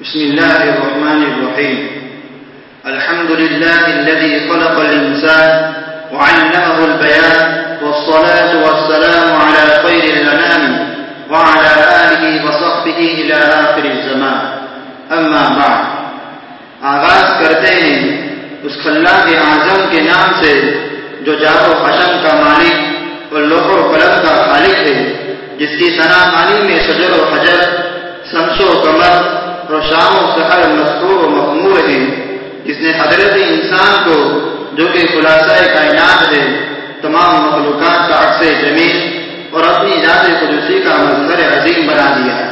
بسم الله الرحمن الرحيم. الحمد لله الذي خلق الإنسان وعلمه البيان، والصلاة والسلام على خير الأنام وعلى آله وصحبه إلى آخر الزمان. أما بعد، آغاز کرتے ہیں اس خلا کے اعظم کے نام سے، جو جار و خشم کا مالک اور لوح و قلم کا خالق ہے، جس کی ثنا خانی میں شجر و حجر، شمس و کمر اور شام و سحر مسکور و مخمور ہے۔ جس نے حضرت انسان کو جو کہ خلاصہ کائنات ہے، تمام مخلوقات کا عکس زمین اور اپنی ذات خدوسی کا مظہر عظیم بنا دیا۔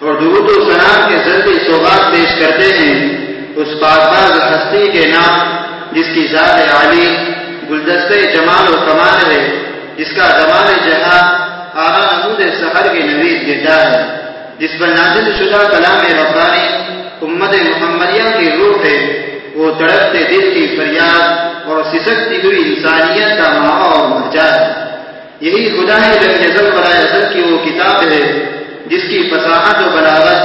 اور درود و سلام کے ضلع سوغات پیش کرتے ہیں اس پاکباز ہستی کے نام، جس کی ذات عالی، گلدستے جمال و کمال ہے، جس کا جمال جہاں آرا نمود سحر کی نوید دیتا ہے۔ جس پر نازل شدہ کلام ربانی امت محمدیہ کی روح ہے وہ تڑپتے دل کی فریاد اور سسکتی ہوئی انسانیت کا ماوا اور مرجا ہے۔ یہی خدا جزل برائے اصل کی وہ کتاب ہے جس کی فصاحت و بلاغت،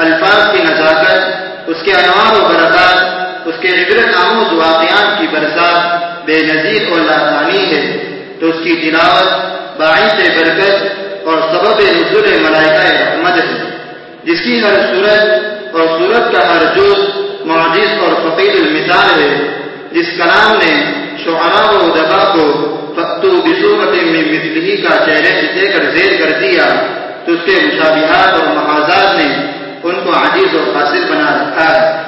الفاظ کی نزاکت، اس کے انوار و برکات، اس کے عبرت آموز واقعات کی برسات بے نظیر اور لاسانی ہے۔ تو اس کی تلاوت، باعث برکت اور سبب نزول ملائکہ رحمت ہے۔ جس کی ہر صورت اور صورت کا ہر جز معجز اور فقیر المثال ہے۔ جس کلام نے شعراء و ادبا کو فتو بصورت میں مثلی کا چہرے دے کر زیر کر دیا۔ تو اس کے مشابہات اور محاذات نے ان کو عجیز اور حاصل بنا رکھا ہے۔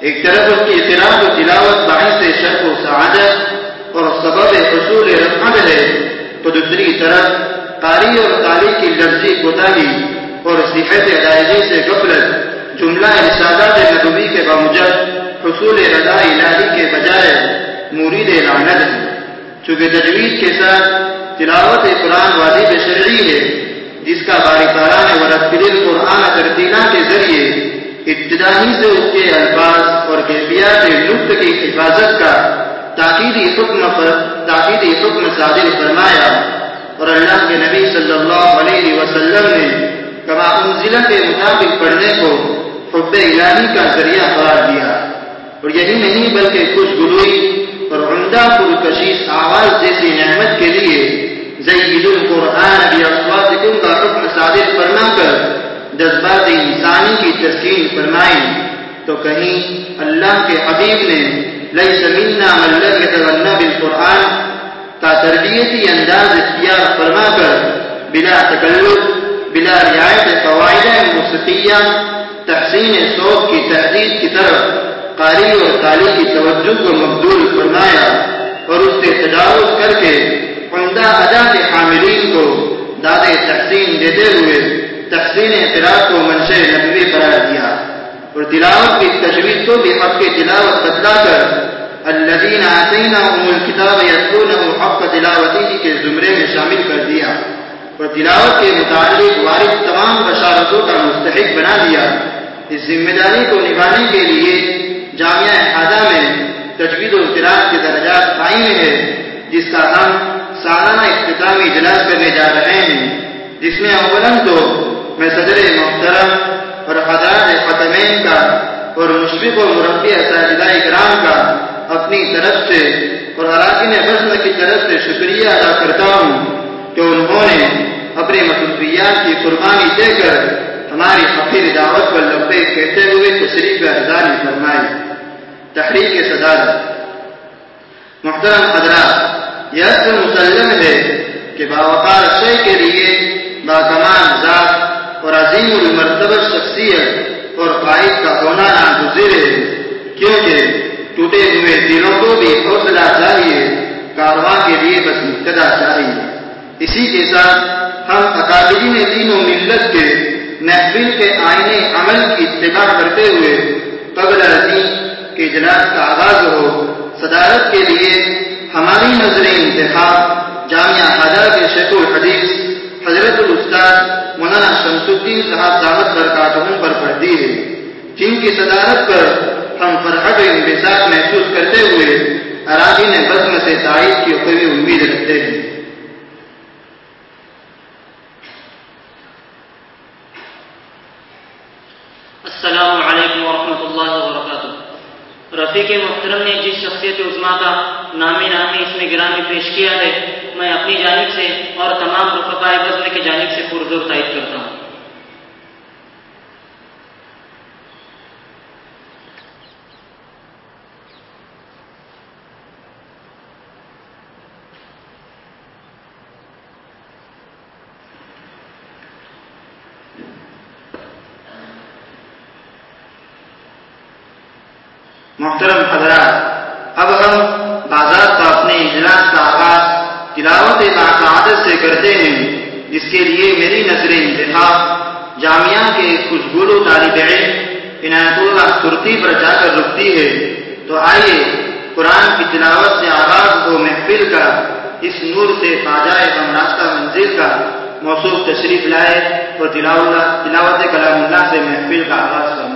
ایک طرف اس کی اطلاع و تلاوت باعث شرف و سعادت اور سبب حصول رحمت ہے۔ تو دوسری طرف قاری اور تاریخ کی لفظی کوتاہی اور صحت ادائیگی سے غفلت، جملہ ارشادات نبوی کے بامجد حصول رضا الہی کے بجائے مرید لعنت۔ ہے چونکہ تجوید کے ساتھ تلاوت قرآن واجب شرعی ہے، جس کا باری کاران ورقل قرآن ترتیلا کے ذریعے ابتدائی سے اس کے الفاظ اور کیفیات لطف کی حفاظت کا تاکیدی حکم پر تاکیدی حکم صادر فرمایا۔ اور اللہ کے نبی صلی اللہ علیہ وسلم نے کما ضلع کے مطابق پڑھنے کو حب الہی کا ذریعہ قرار دیا۔ اور یہی نہیں بلکہ خوش گلوئی اور عمدہ پرکشیش آواز جیسی نعمت کے لیے زید القرآن ابی اسواتکم کا حکم صادر فرما کر جذبات انسانی کی تسکین فرمائی تو کہیں اللہ کے حبیب نے لئی زمینہ ملک تغنہ بالقرآن کا تربیتی انداز اختیار فرما کر، بلا تکلف، بلا رعایت قواعد موسیقیہ، تحسین صوت کی تحدید کی طرف قاری اور تالی کی توجہ کو مقدول فرمایا اور اس سے تجاوز کر کے عمدہ ادا کے حاملین کو داد تحسین دیتے ہوئے تحسین اعتراض کو منشے نبوی قرار دیا اور تلاوت کی تجویز کو بھی حق کی تلاوت بدلا کر الذین آتینا ام الکتاب یتلونہ حق تلاوتی کے زمرے میں شامل کر دیا۔ اور تلاوت کے متعلق وارد تمام بشارتوں کا مستحق بنا دیا۔ اس ذمہ داری کو نبھانے کے لیے جامعہ حاضہ میں تجوید و اطلاع کے درجات قائم ہے جس کا ہم سالانہ اختتامی اجلاس کرنے جا رہے ہیں۔ جس میں اولن تو میں صدر محترم اور حضرات ختمین کا اور مشفق و مربی اساتذہ اکرام کا اپنی طرف سے اور اراکین بسم کی طرف سے شکریہ ادا کرتا ہوں کہ انہوں نے اپنے مصروفیات کی قربانی دے کر ہماری فقیر دعوت پر لبے کہتے ہوئے تشریف احزانی فرمائی تحریک صدارت محترم حضرات، یہ تو مسلم ہے کہ باوقار شے کے لیے باکمان ذات اور عظیم المرتبہ شخصیت اور قائد کا ہونا ناگزیر ہے، کیونکہ ٹوٹے ہوئے دلوں کو بھی حوصلہ چاہیے کارواں کے لیے بس مقتدا چاہیے اسی کے ساتھ ہم اکادرین دین و ملت کے محفل کے آئینے عمل کی اتباع کرتے ہوئے قبل عظیم کے اجلاس کا آغاز ہو، صدارت کے لیے ہماری نظر انتخاب جامعہ حضا کے شیخ الحدیث حضرت الاستاد مولانا شمس الدین صاحب دعوت برکاتہم پر پڑتی ہے۔ جن کی صدارت پر ہم فرحت و انبساط محسوس کرتے ہوئے اراضی نے بزم سے تائید کی ہوئی امید رکھتے ہیں۔ السلام علیکم ورحمۃ اللہ وبرکاتہ۔ رفیق محترم نے جس شخصیت عظما کا نامی نامی اس میں گرامی پیش کیا ہے، میں اپنی جانب سے اور تمام رفقائے بزم کی جانب سے پرزور تائید کرتا ہوں۔ محترم حضرات، اب ہم بازار کا اپنے اجلاس کا آغاز تلاوت باقاعدت سے کرتے ہیں، جس کے لیے میری نظر انتخاب جامعہ کے خوشگولو طالب علم عنایت اللہ ترتی پر جا کر رکتی ہے۔ تو آئیے قرآن کی تلاوت سے آغاز ہو محفل کا، اس نور سے فاجائے ہم راستہ منزل کا موصوف تشریف لائے اور تلاوت کلام اللہ سے محفل کا آغاز فرمائے۔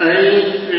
ألف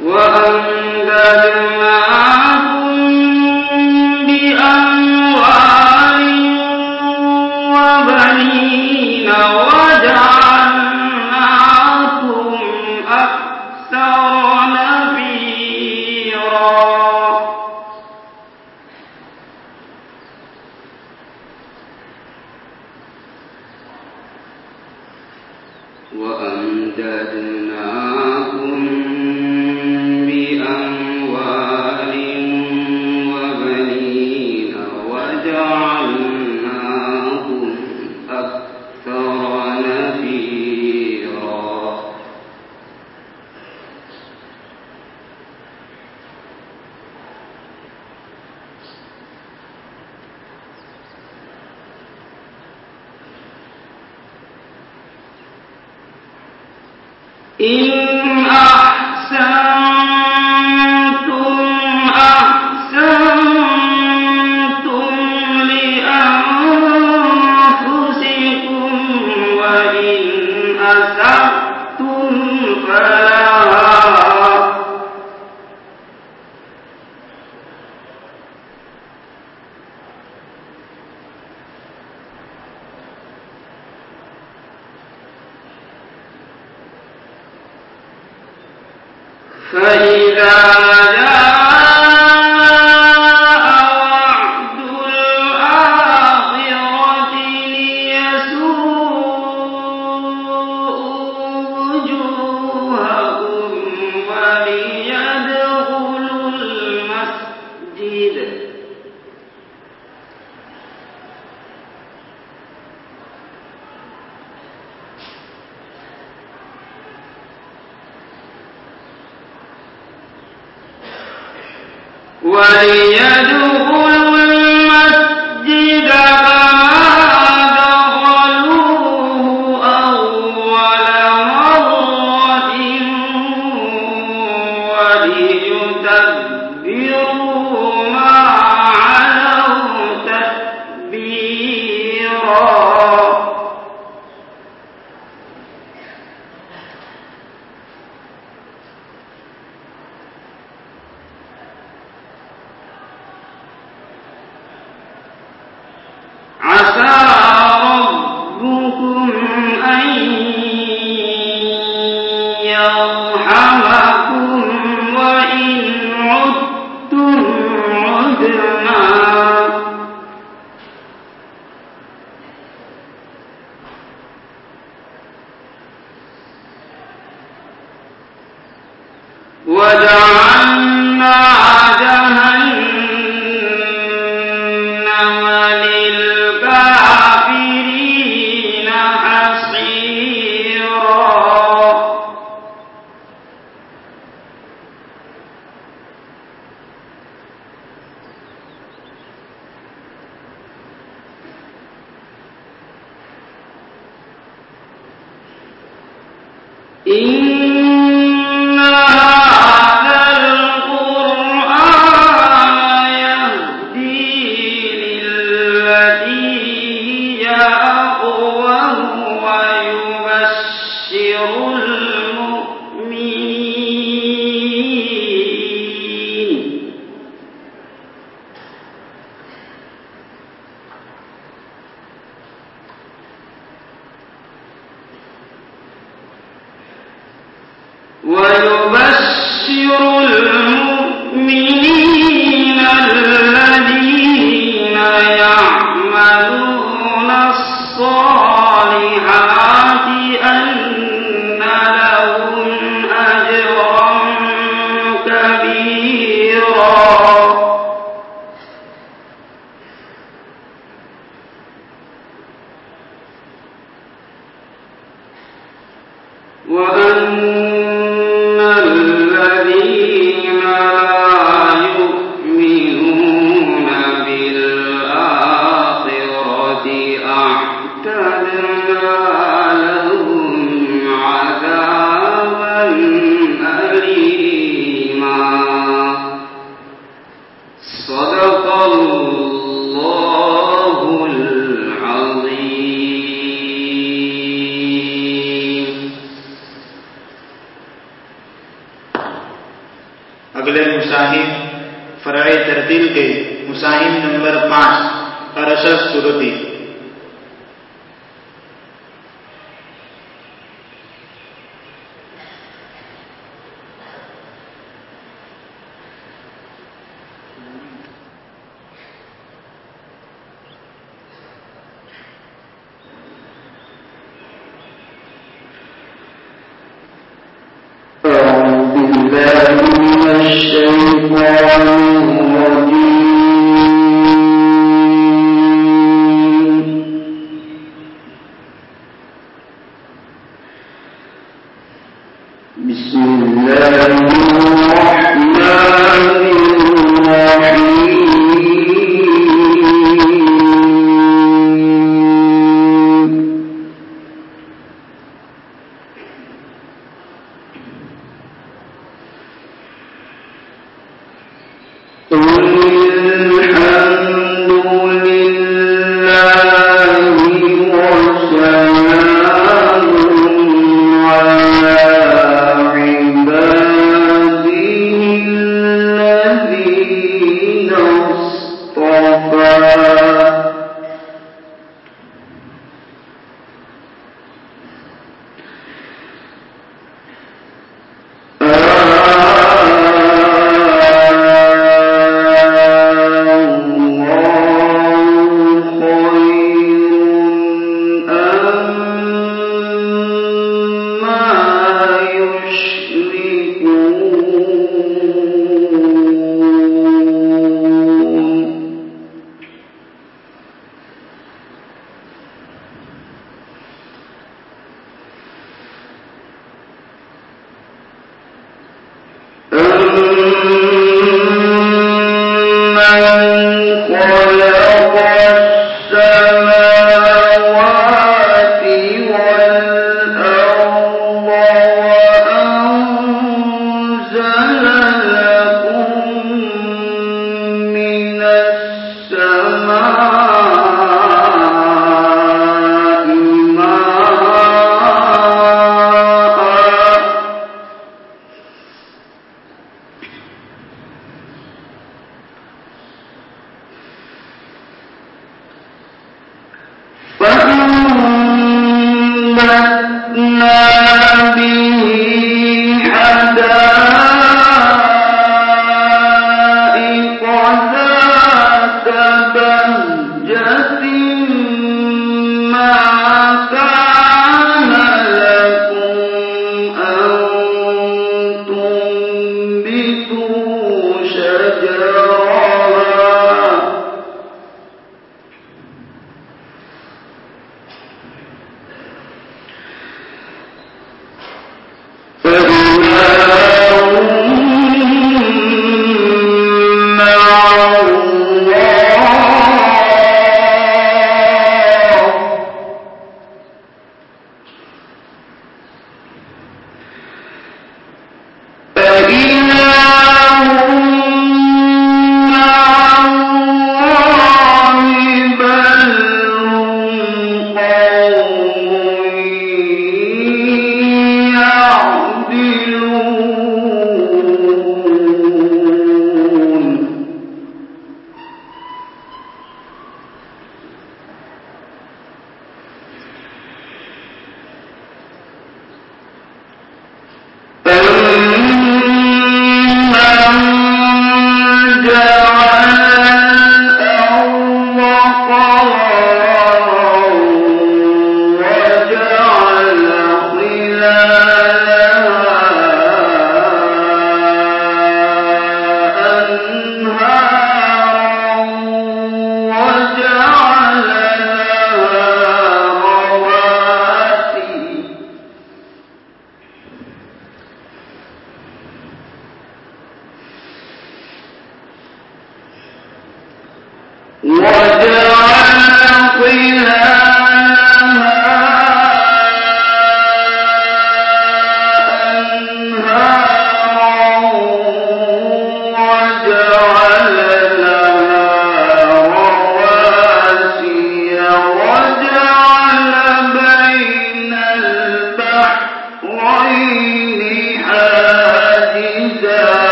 وأن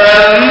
تم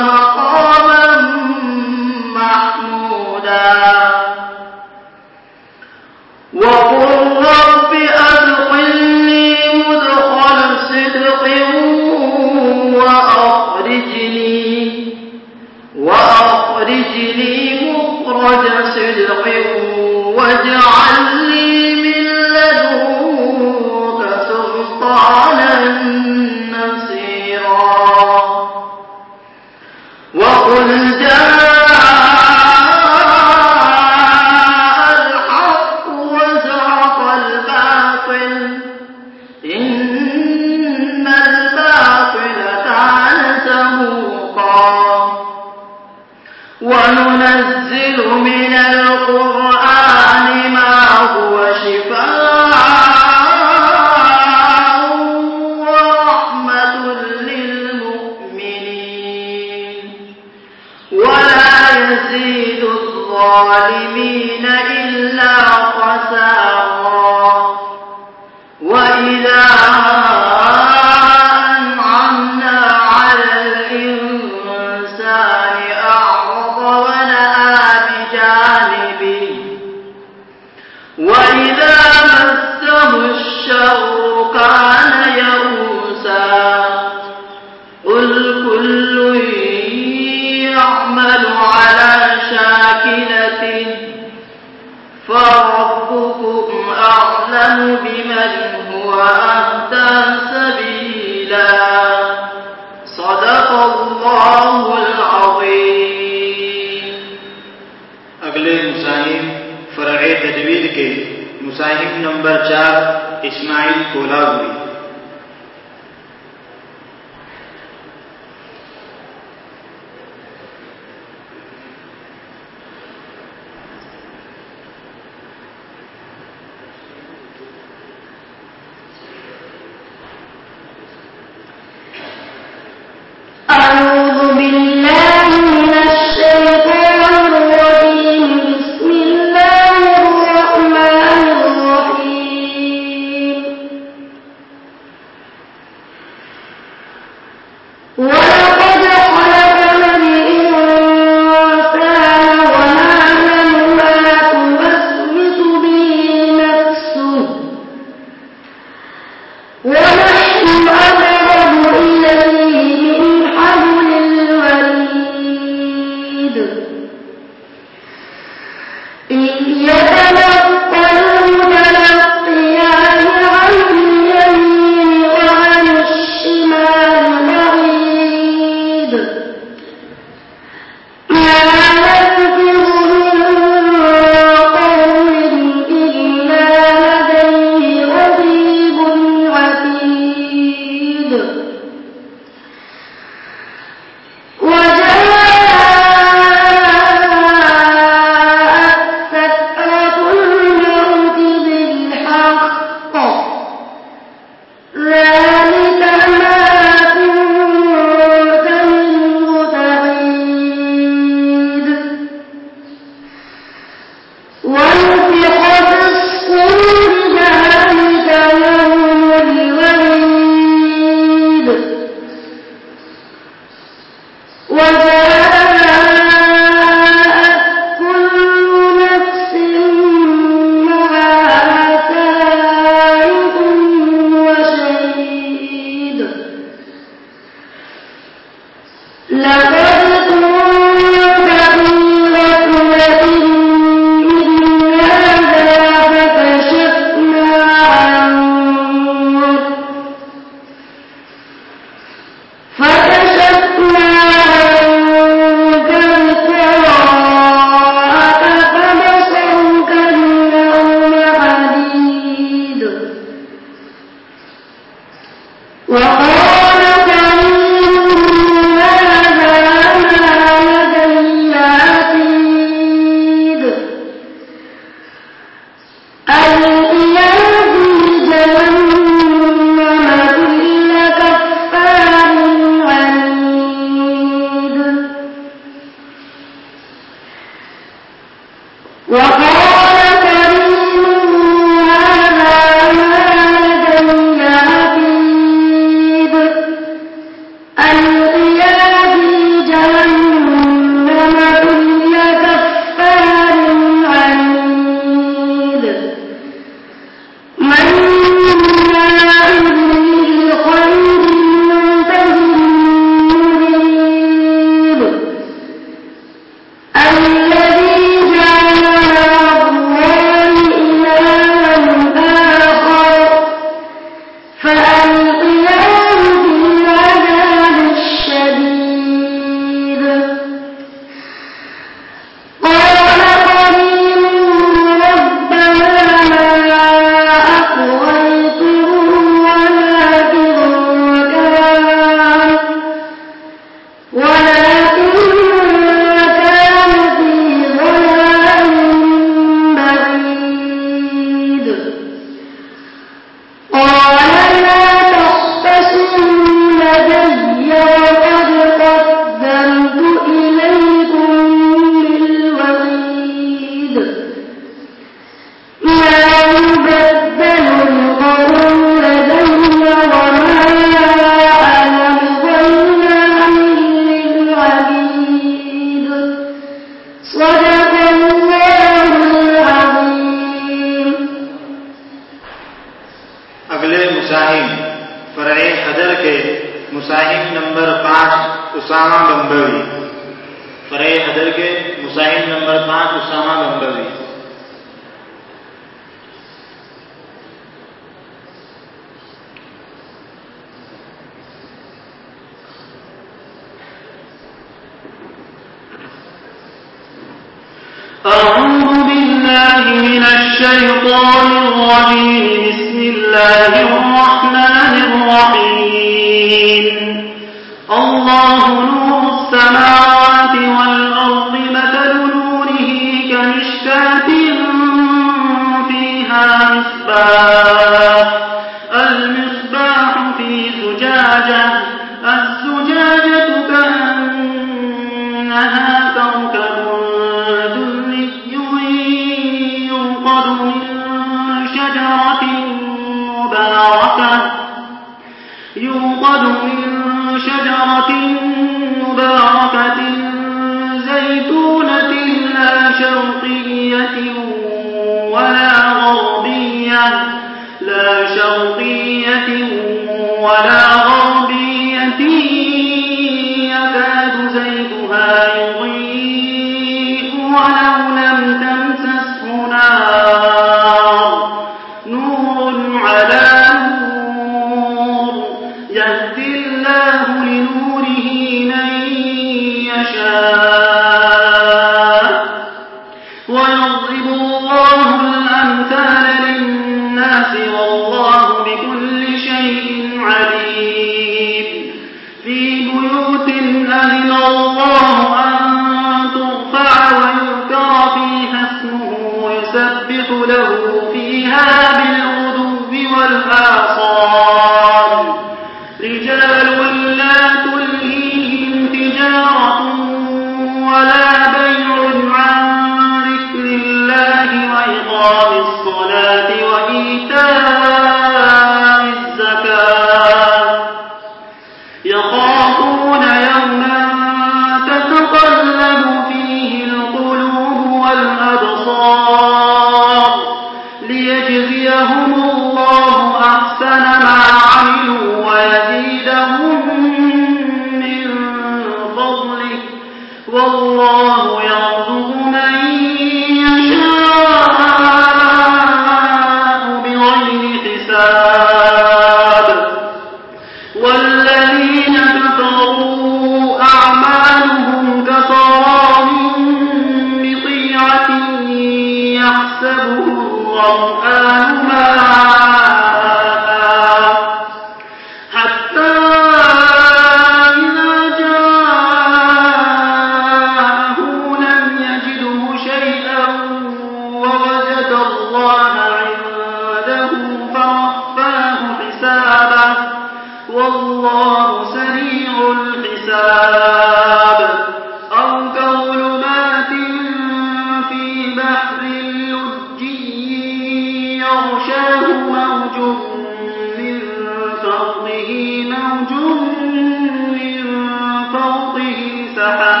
فوقه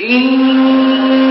إن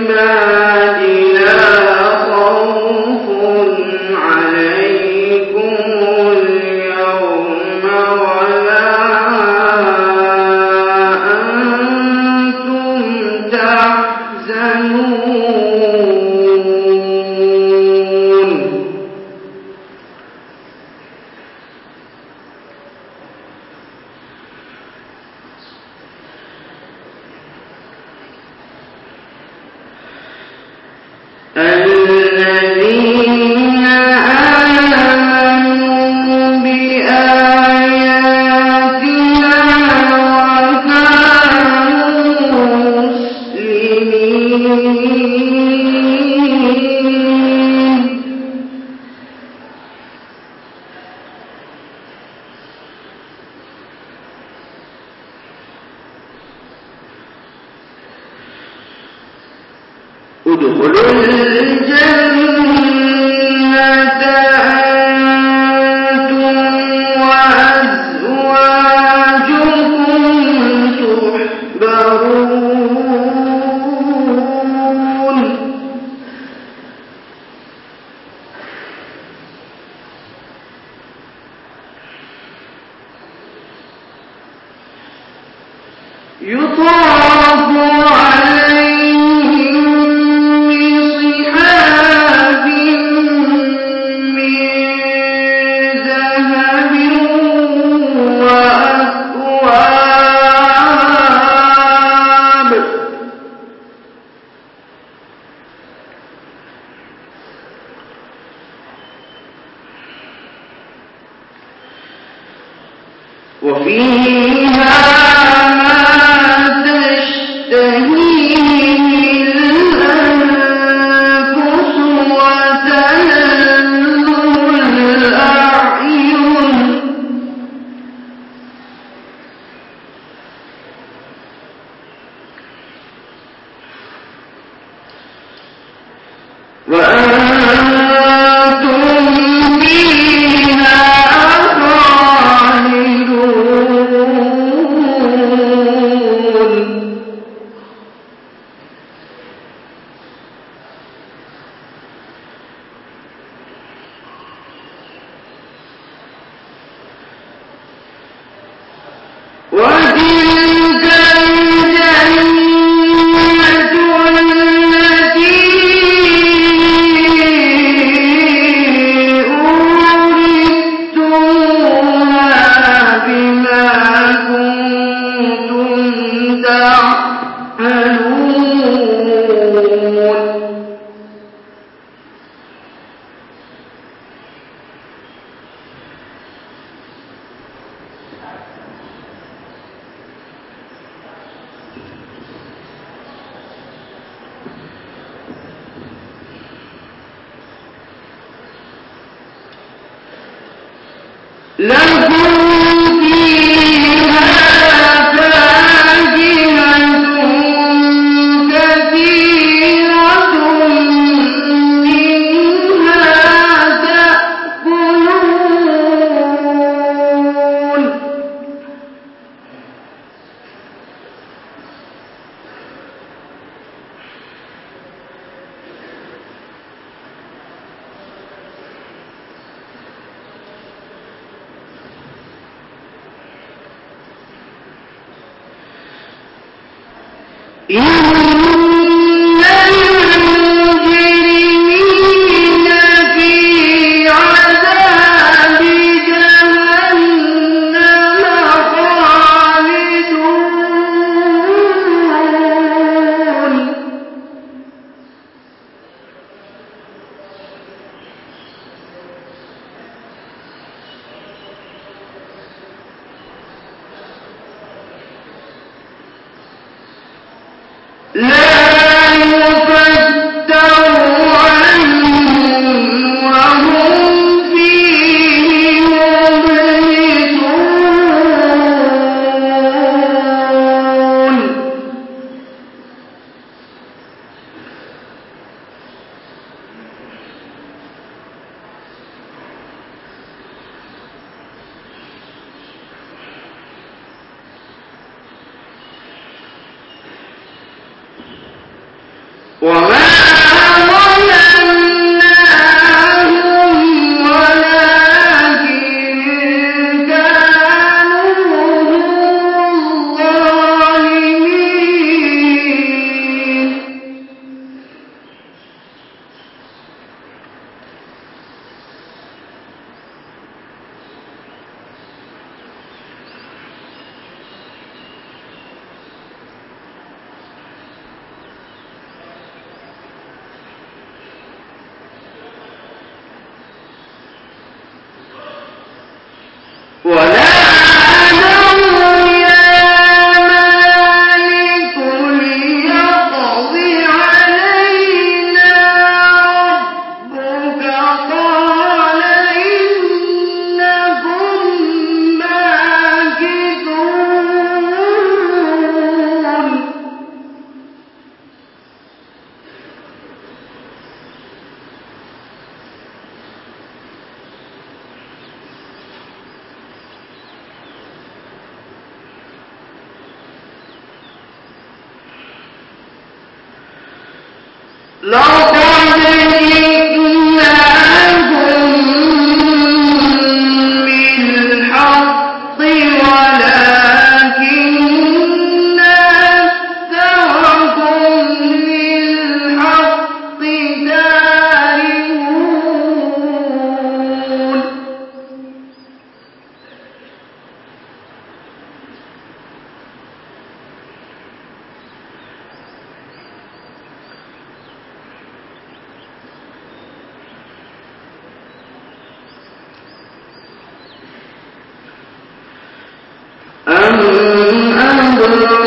عباد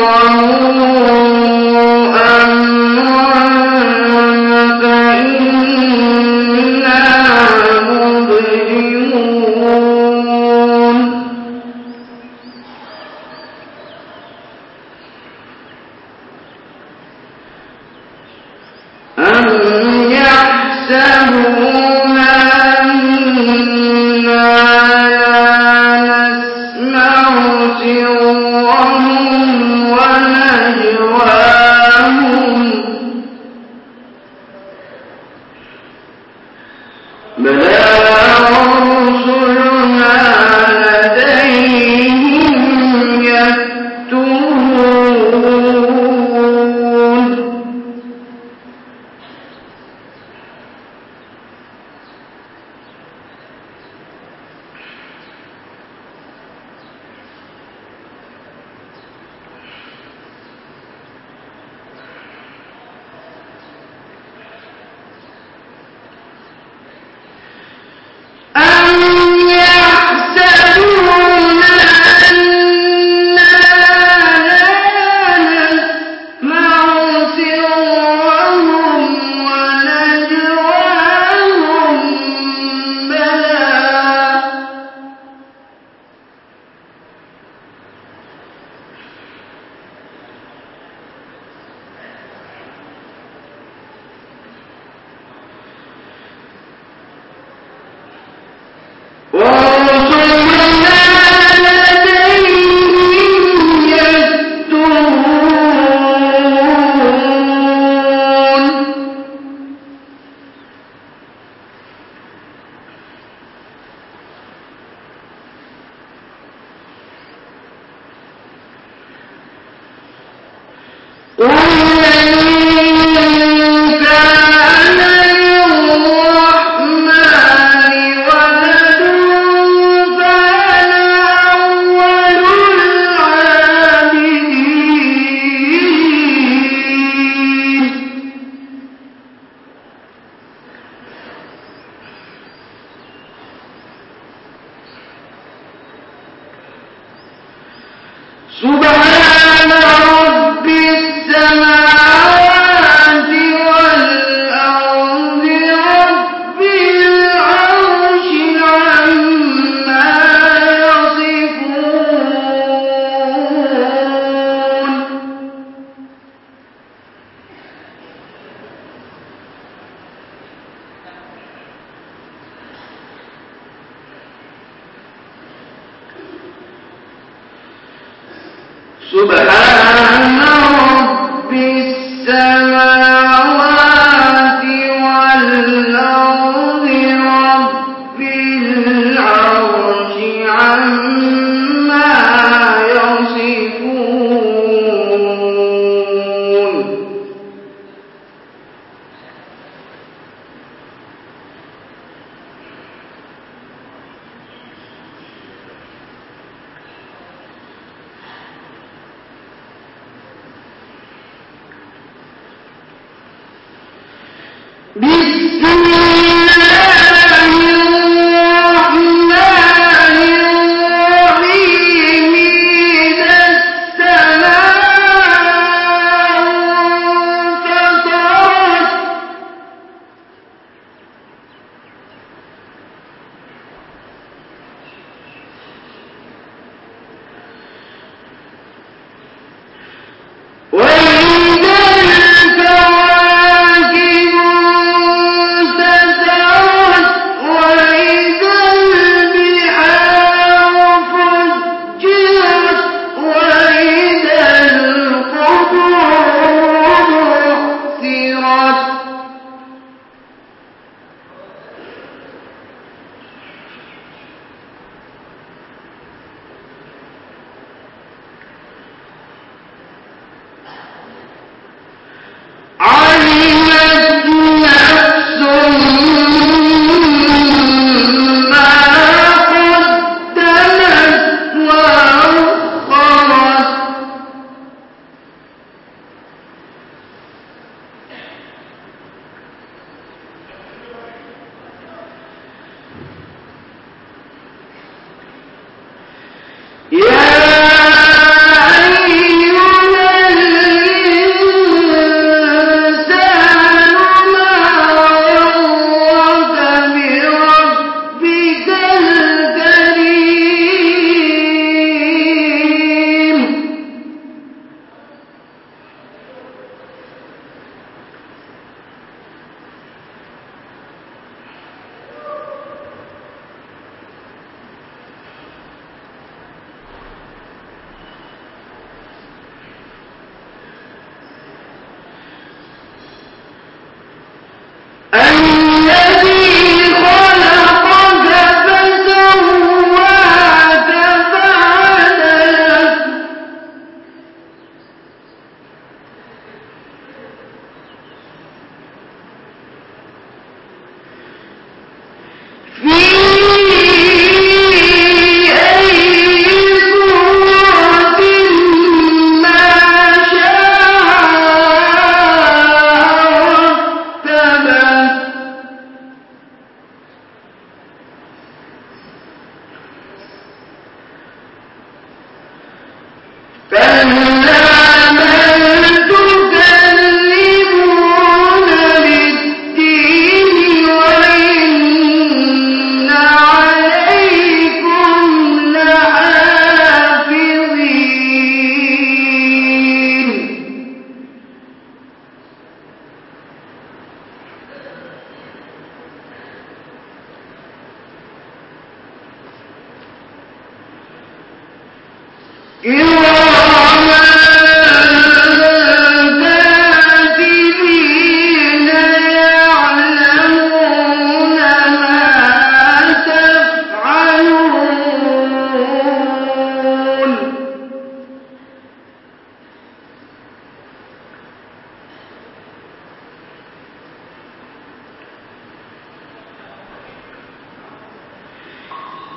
الله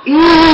Yeah.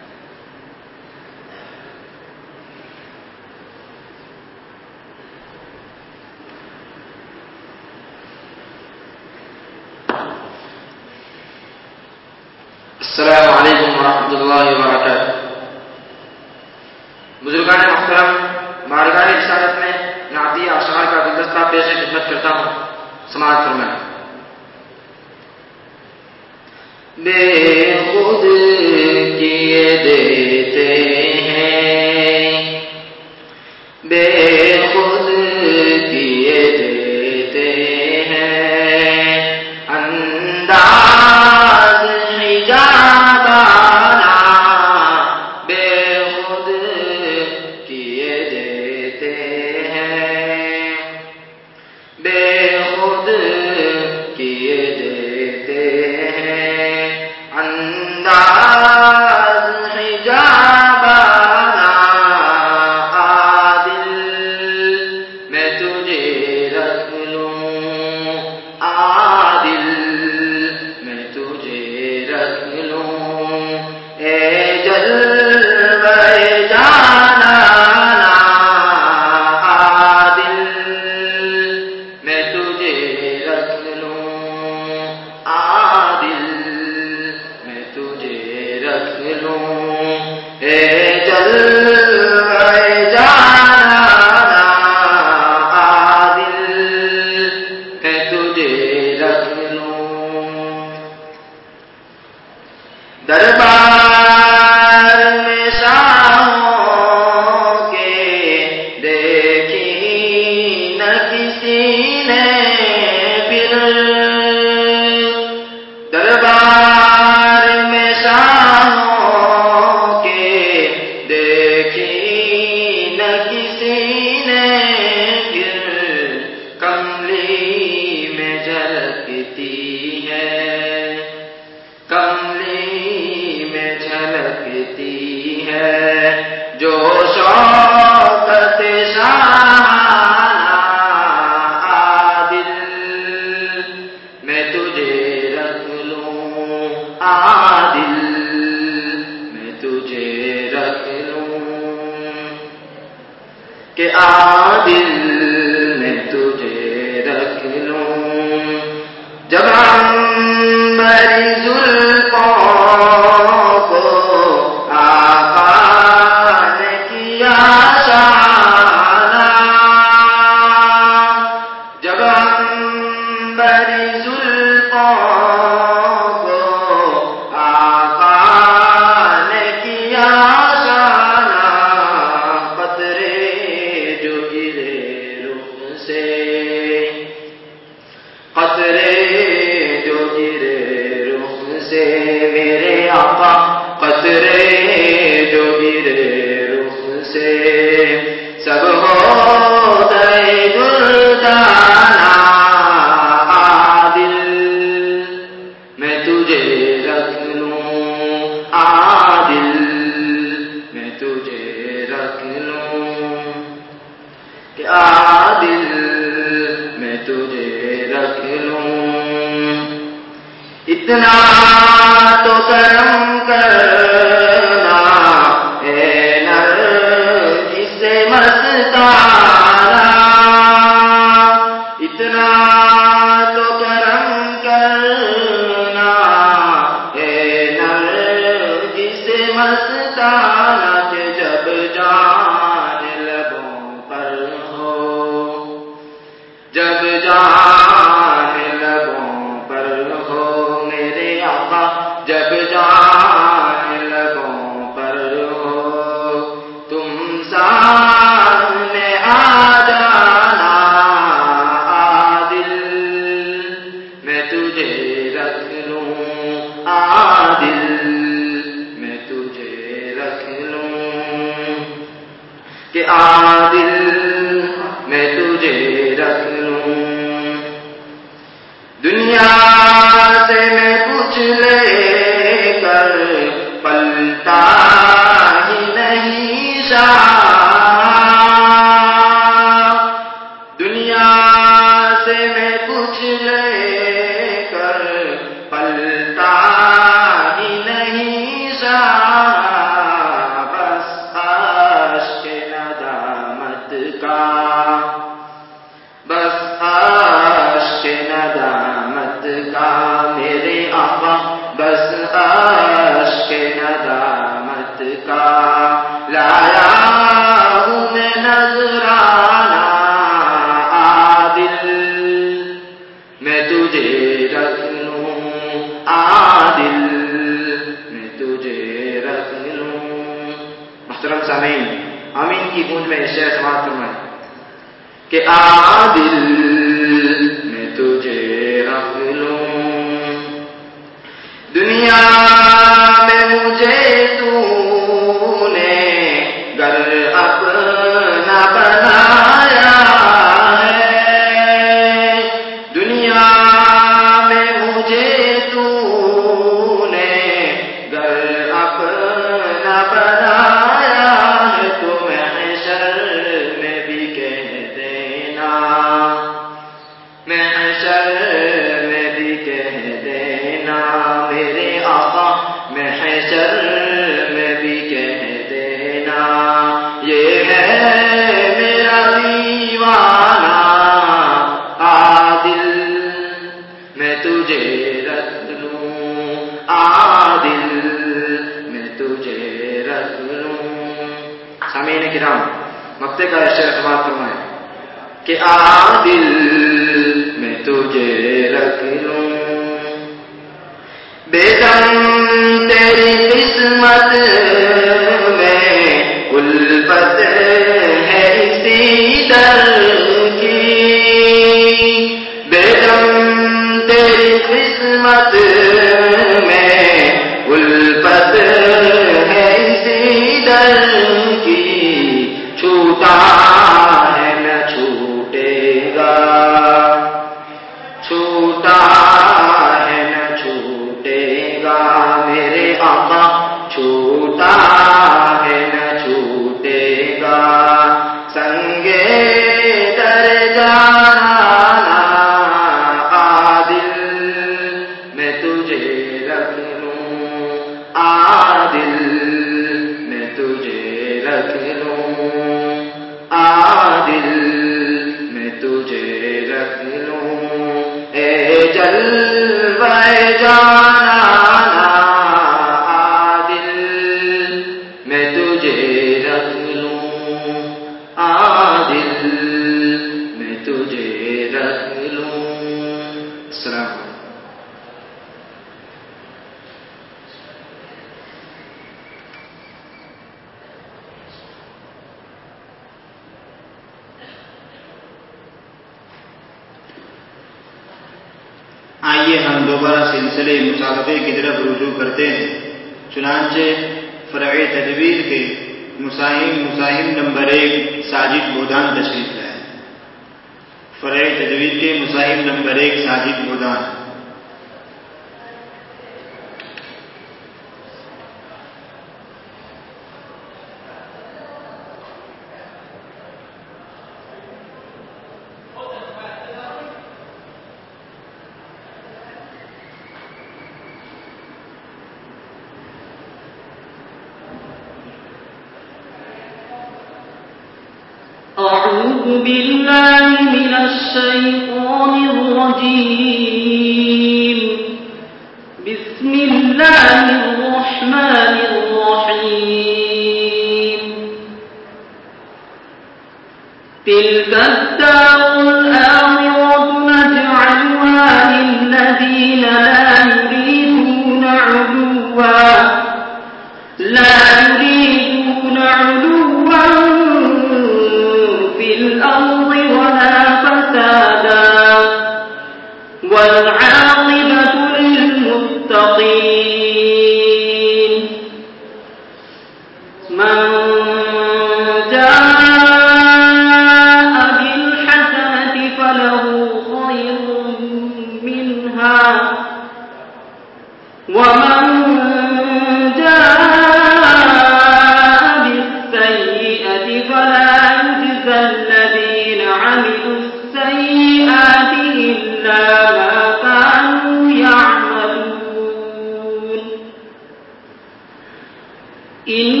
إن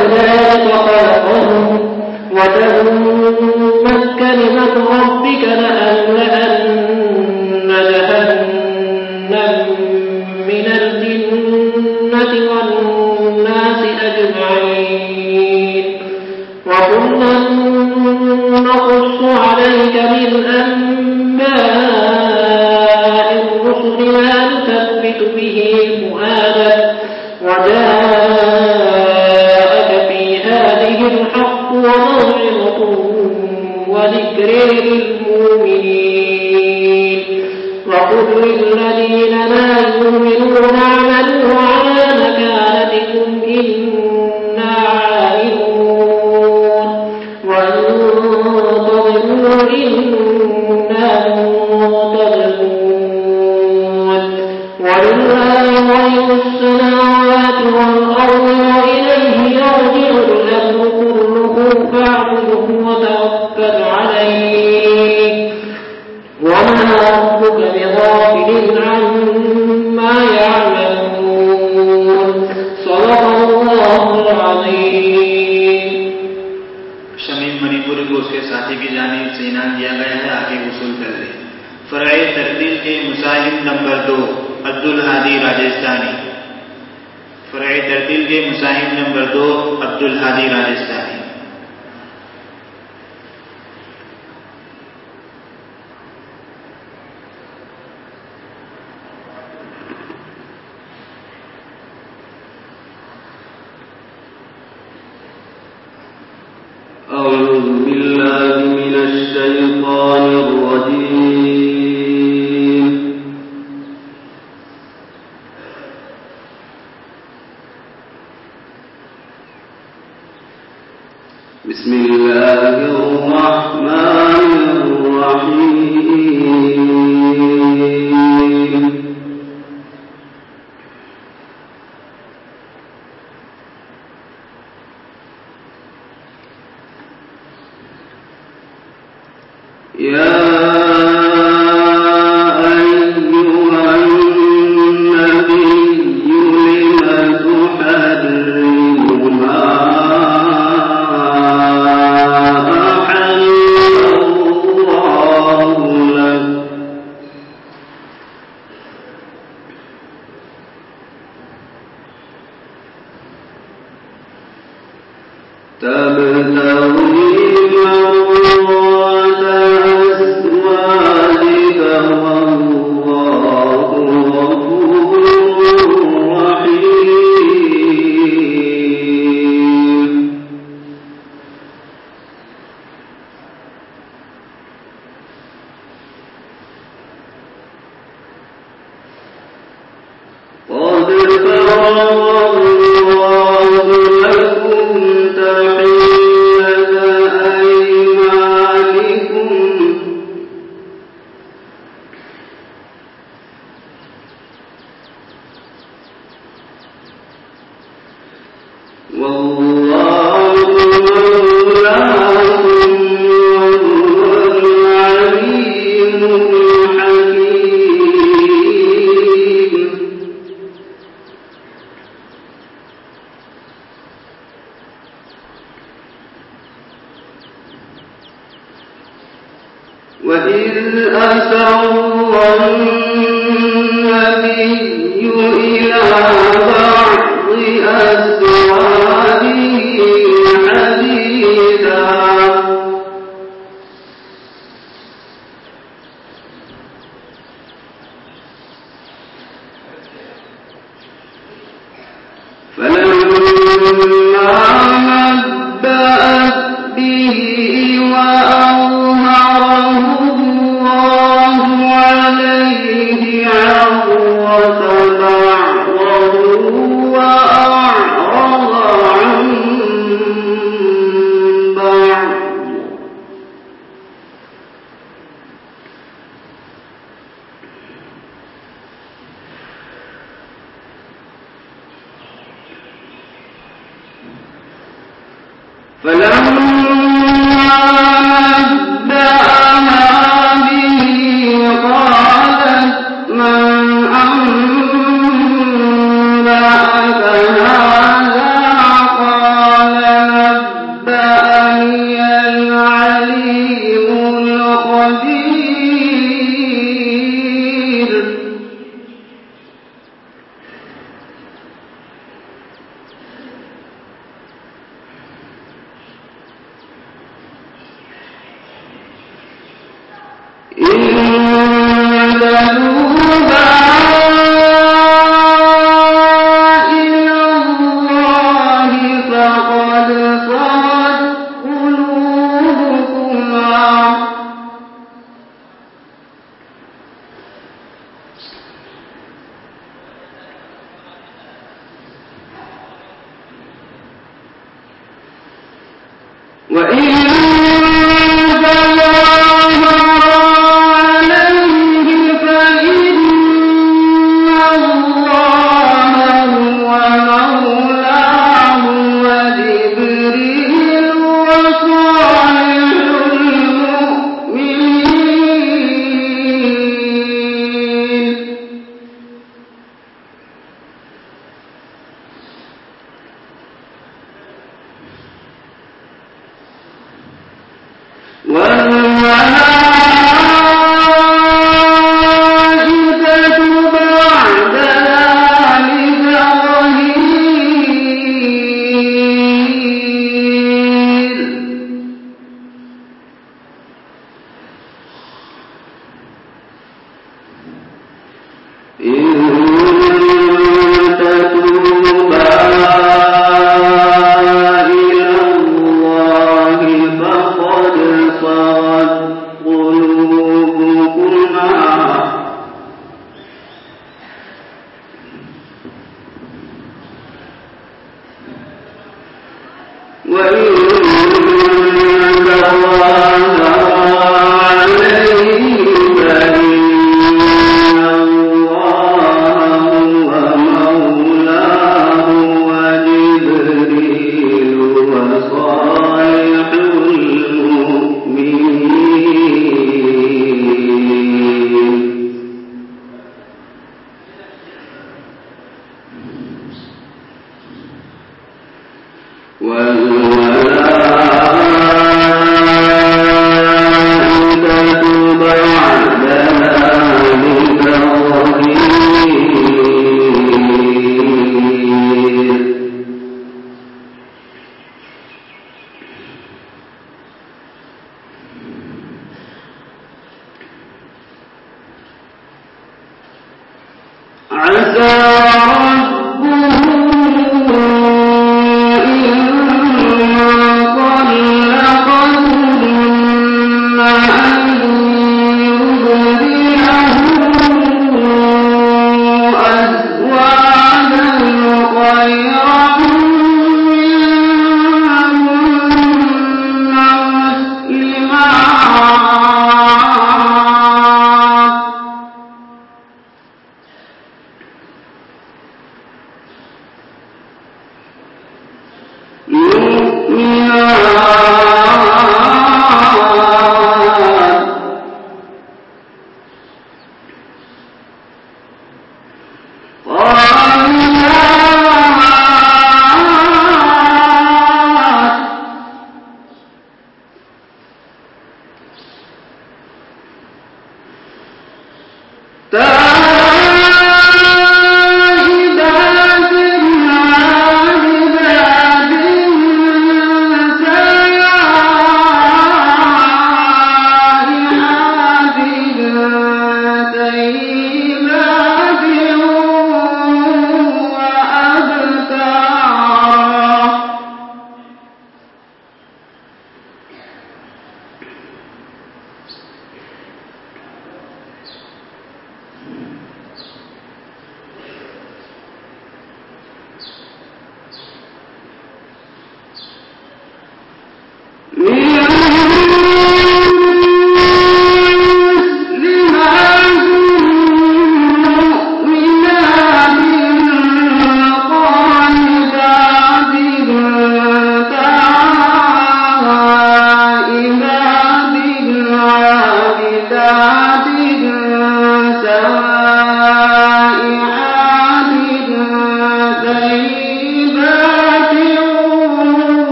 ولذلك خلقهم وتمت كلمة ربك لأملأن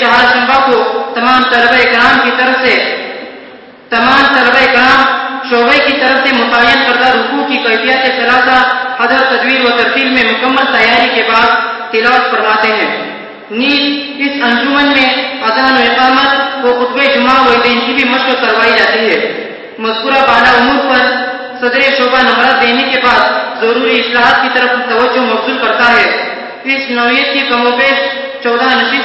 چہار شمبا کو تمام طلبہ کرام کی طرف سے، تمام طلبہ کرام شعبے کی طرف سے متعین کردہ رکوع کی کیفیت ثلاثہ حضرت تدویر و ترتیل میں مکمل تیاری کے بعد تلاوت فرماتے ہیں۔ نیز اس انجمن میں اذان و اقامت و خطب جمعہ و دین کی بھی مشق کروائی جاتی ہے۔ مذکورہ بالا امور پر صدر شعبہ نمبرات دینے کے بعد ضروری اصلاحات کی طرف توجہ مبزول کرتا ہے۔ اس نوعیت کی کم و بیش چودہ نشستیں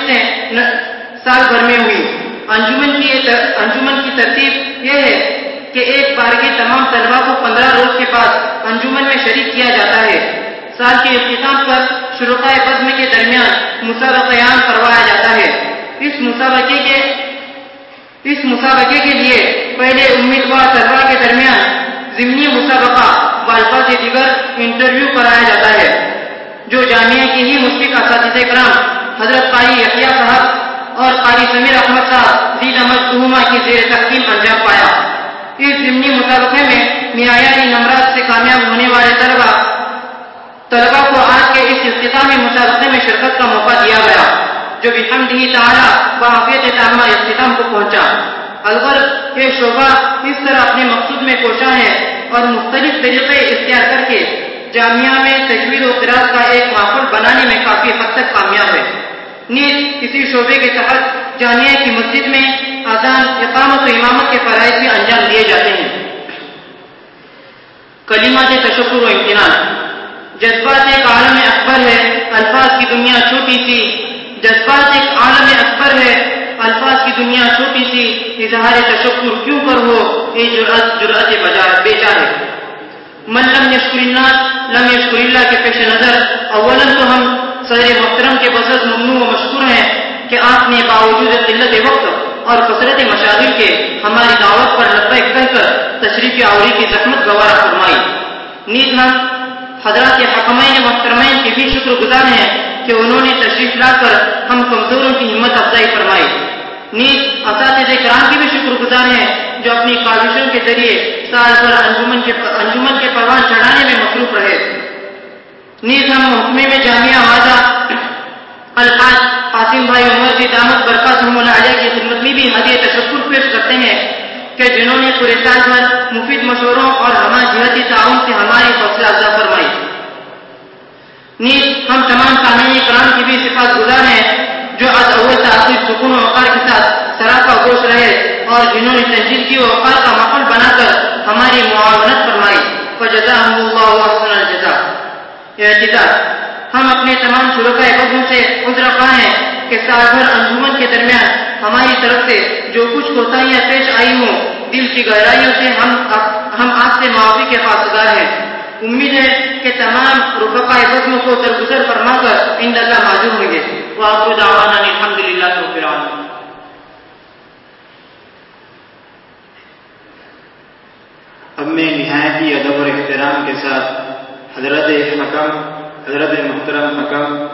سال بھر میں ہوئی۔ انجمن کی انجمن کی ترتیب یہ ہے کہ ایک بار کے تمام طلبا کو پندرہ روز کے بعد انجمن میں شریک کیا جاتا ہے۔ سال کے اختتام پر شروع بزم کے درمیان مسابقہ کروایا جاتا ہے۔ اس مسابقے کے اس مسابقے کے لیے پہلے امیدوار طلبا کے درمیان ضمنی مسابقہ والفا سے دیگر انٹرویو کرایا جاتا ہے۔ جو جامعہ کی ہی مشفق اساتذہ کرام حضرت قاری یحییٰ صاحب اور قاری سمیر احمد صاحب زید احمد سہما کی زیر تحقیم انجام پایا۔ اس ضمنی مسابقے میں معیاری نمرات سے کامیاب ہونے والے طلبا طلبا کو آج کے اس اختتامی مسابقے میں شرکت کا موقع دیا گیا، جو بحمد ہی تعالیٰ بحافیت تعمہ اختتام کو پہنچا۔ الغرض یہ شعبہ اس طرح اپنے مقصود میں کوشاں ہے اور مختلف طریقے اختیار کر کے جامعہ میں تجوید و قرآن کا ایک ماحول بنانے میں کافی حد تک کامیاب ہے۔ نیز کسی شعبے کے تحت جامعہ کی مسجد میں اذان، اقامت و امامت کے فرائض بھی انجام دیے جاتے ہیں۔ کلمات تشکر و امتنان۔ جذبات ایک عالم اکبر ہے، الفاظ کی دنیا چھوٹی سی۔ جذبات ایک عالم اکبر ہے، الفاظ کی دنیا چھوٹی سی۔ اظہار تشکر کیوں کر ہو؟ یہ جرأت جرأت بجا بیچا ہے۔ من لم یشکر الناس، لم یشکر اللہ کے پیش نظر۔ اولن تو ہم صدر محترم کے بزرگ ممنوع و مشکور ہیں کہ آپ نے باوجود قلت وقت اور کثرت مشاغل کے ہماری دعوت پر لبیک کہہ کر تشریف آوری کی زحمت گوارا فرمائی۔ نیز ہم حضرات حکمین محترمین کے بھی شکر گزار ہیں کہ انہوں نے تشریف لا کر ہم کمزوروں کی ہمت افزائی فرمائی۔ نیز اساتذہ کرام کی بھی شکر گزار ہیں جو اپنی کاوشوں کے ذریعے سال بھر انجمن کے انجمن کے پروان چڑھانے میں مصروف رہے۔ نیز ہم حکمے میں جامعہ وعدہ الحاظ قاسم بھائی عمر کی دامت برکات ہم علیہ کی خدمت میں بھی ہدیہ تشکر پیش کرتے ہیں کہ جنہوں نے پورے سال بھر مفید مشوروں اور ہمارا جہتی تعاون سے ہماری حوصلہ افزا فرمائی۔ نیز، ہم تمام سامعین کرام کی بھی صفات گزار ہیں جو آج اول تاثر سکون و وقار کے ساتھ سراپا گوش رہے اور جنہوں نے تنظیم کی وقار کا ماحول بنا کر ہماری معاونت فرمائی۔ فجزا اللہ الجزا اعتداد ہم اپنے تمام شرکا بزم سے عذر خواہ ہیں کہ سال بھر انجمن کے درمیان ہماری طرف سے جو کچھ کوتاہیاں پیش آئی ہوں، دل کی گہرائیوں سے ہم ہم آپ سے معافی کے پاسدار ہیں۔ امید ہے کہ تمام رفقا بزم کو درگزر فرما کر ان اللہ معذور ہوں گے۔ وہ آپ کو دعوانا الحمد للہ رب العالمین۔ اب میں نہایتی ادب اور احترام کے ساتھ حضرت حکم حضرت محترم حکم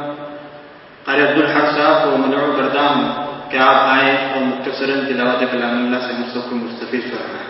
قاری عبدالحق صاحب کو مدعو کرتا ہوں کہ آپ آئیں اور مختصراً تلاوت کلام اللہ سے ہم سب کو مستفید فرمائیں۔ ہے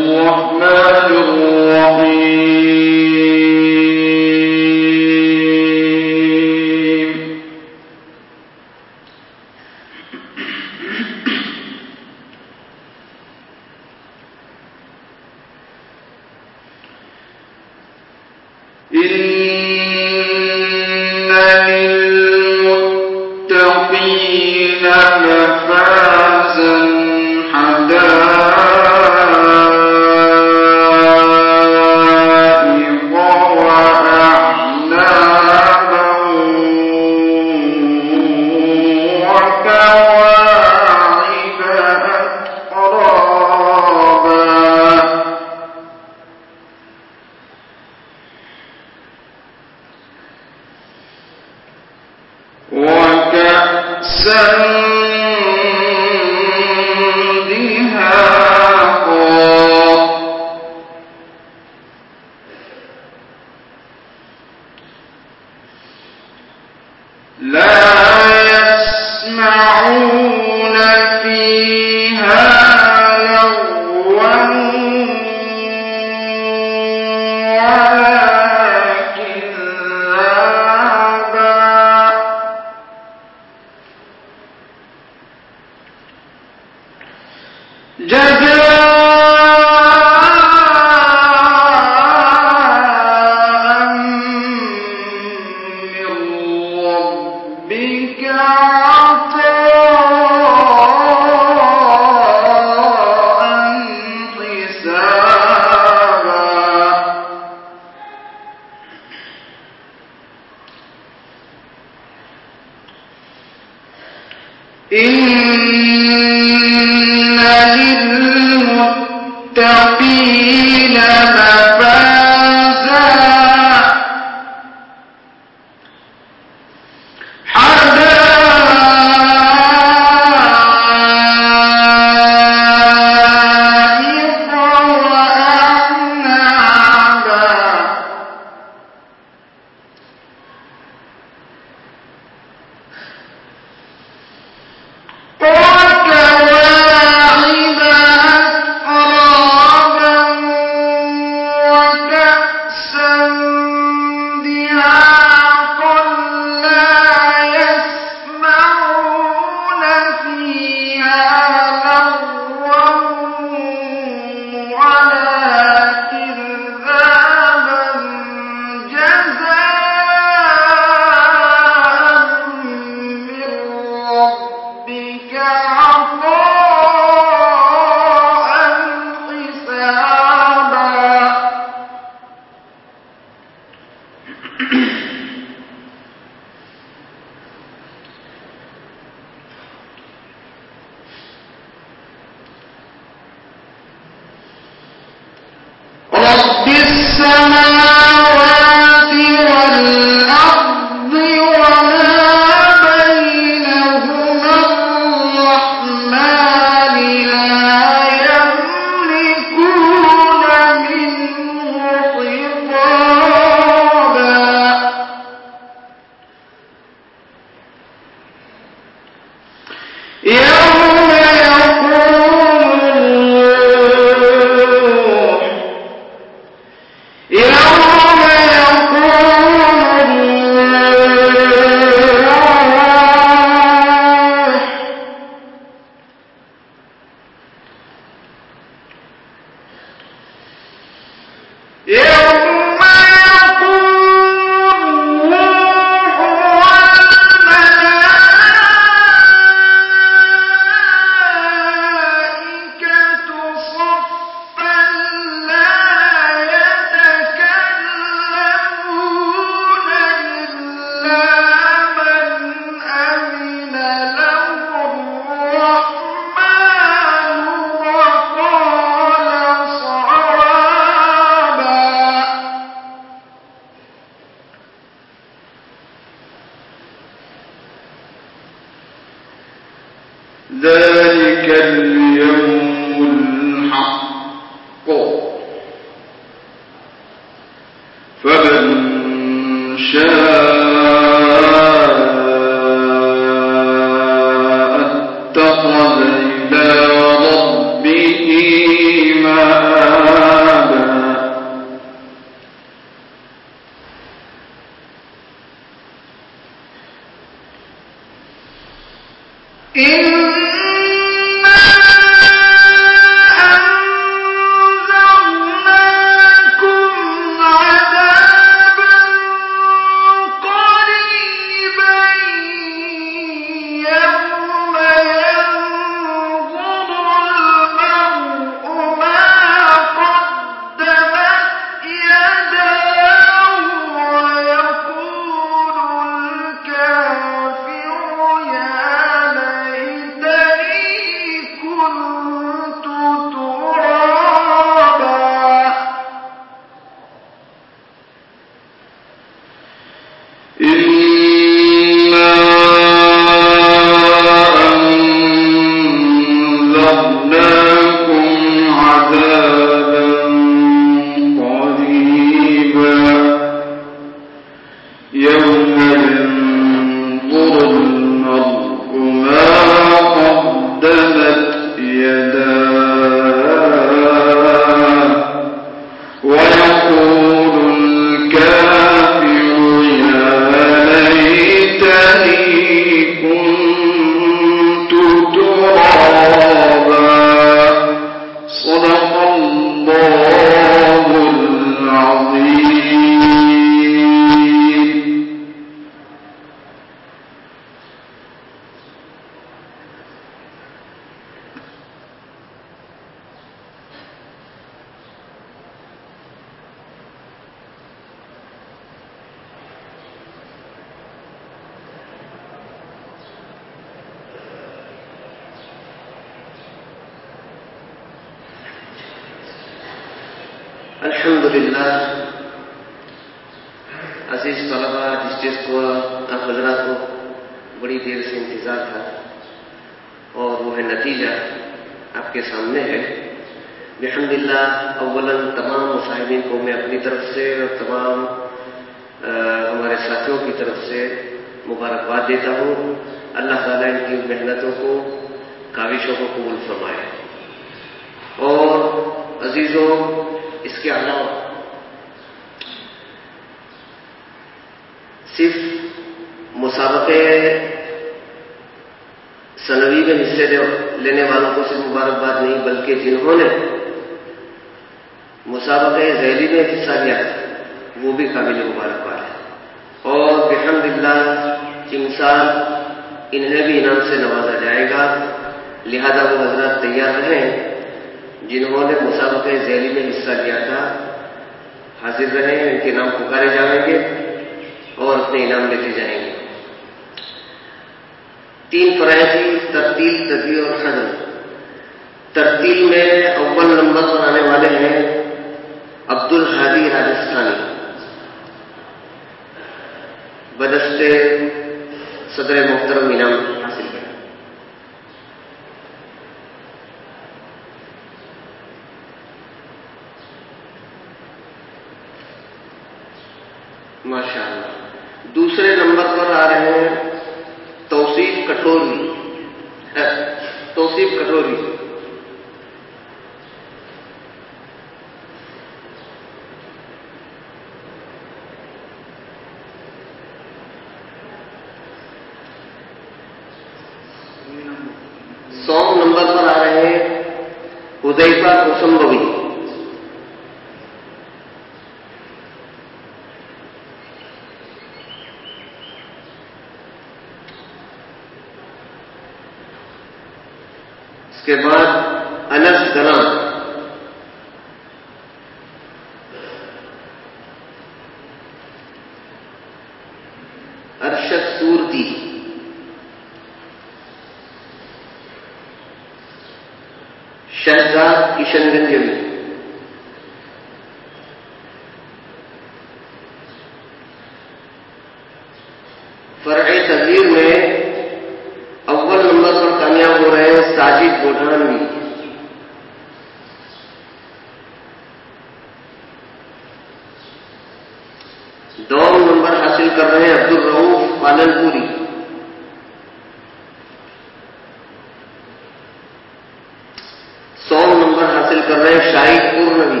کر رہے ہیں شاہد پور نبی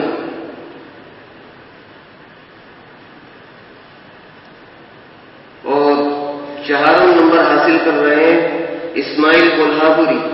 اور چہارم نمبر حاصل کر رہے ہیں اسماعیل کولہاپوری۔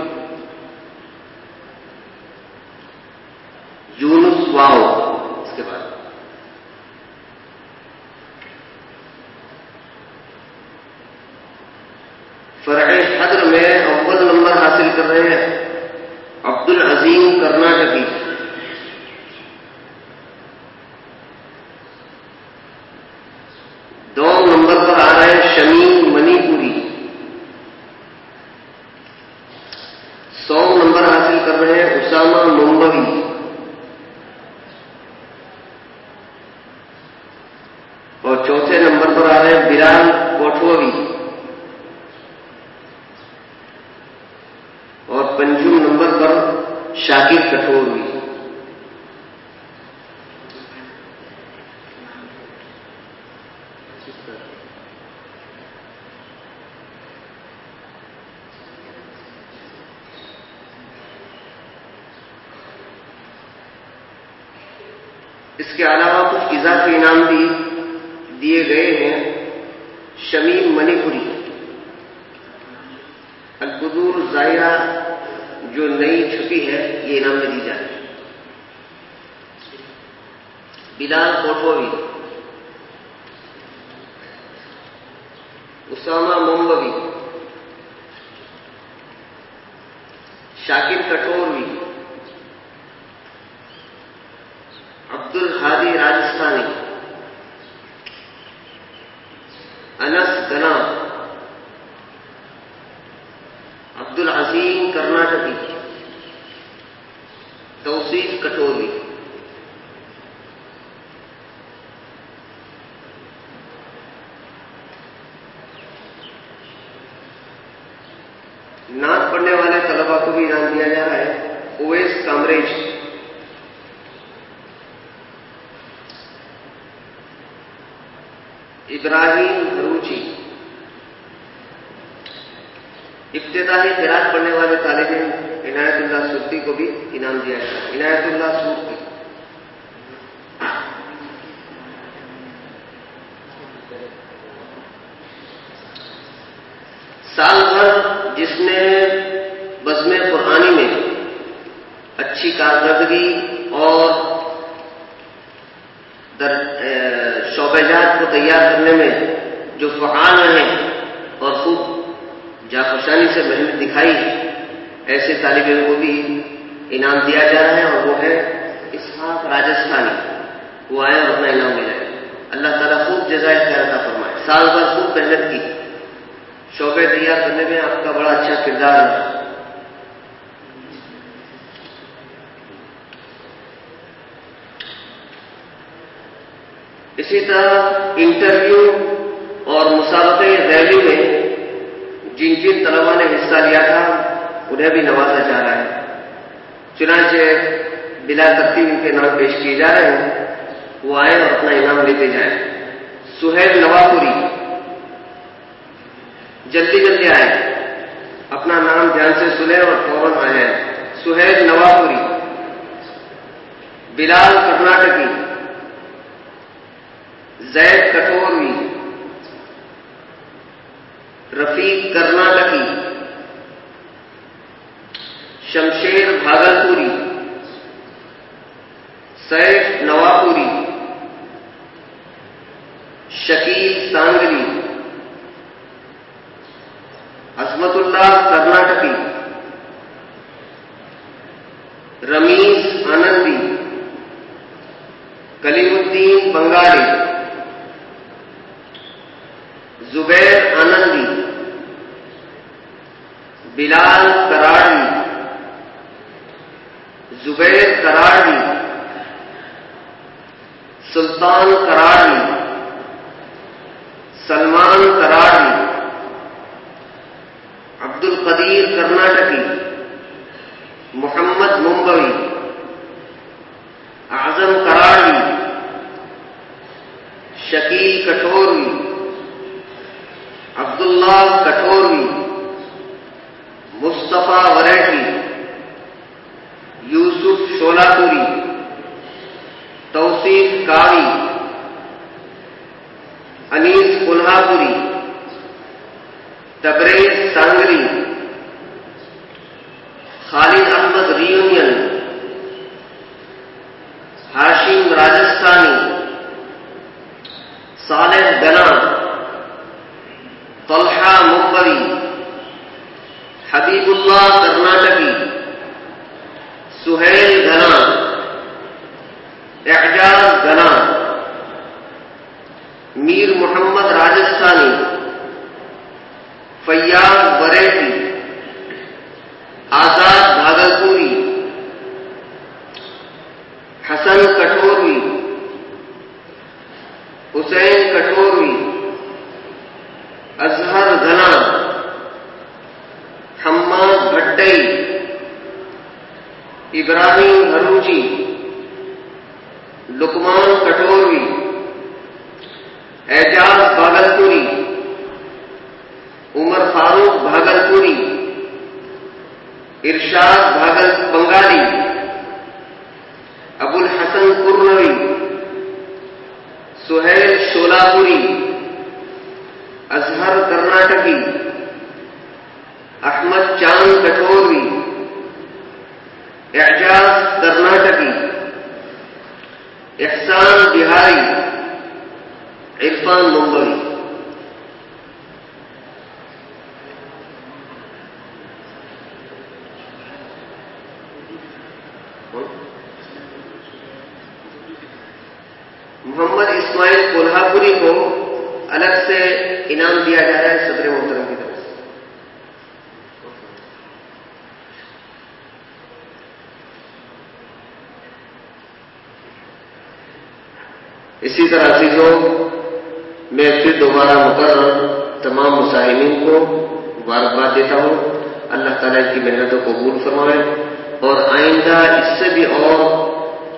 میں پھر دوبارہ مقرر تمام مساہمین کو مبارکباد دیتا ہوں۔ اللہ تعالیٰ کی محنتوں کو قبول فرمائے اور آئندہ اس سے بھی اور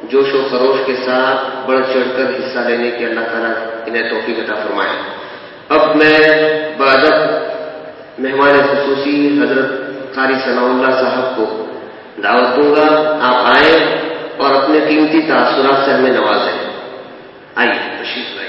جوش و خروش کے ساتھ بڑھ چڑھ کر حصہ لینے کی اللہ تعالیٰ انہیں توفیق عطا فرمائے۔ اب میں بادب مہمان خصوصی حضرت قاری ثناء اللہ صاحب کو دعوت دوں گا۔ آپ آئیں اور اپنے قیمتی تاثرات سے ہمیں نوازیں۔ آئیے رشید بھائی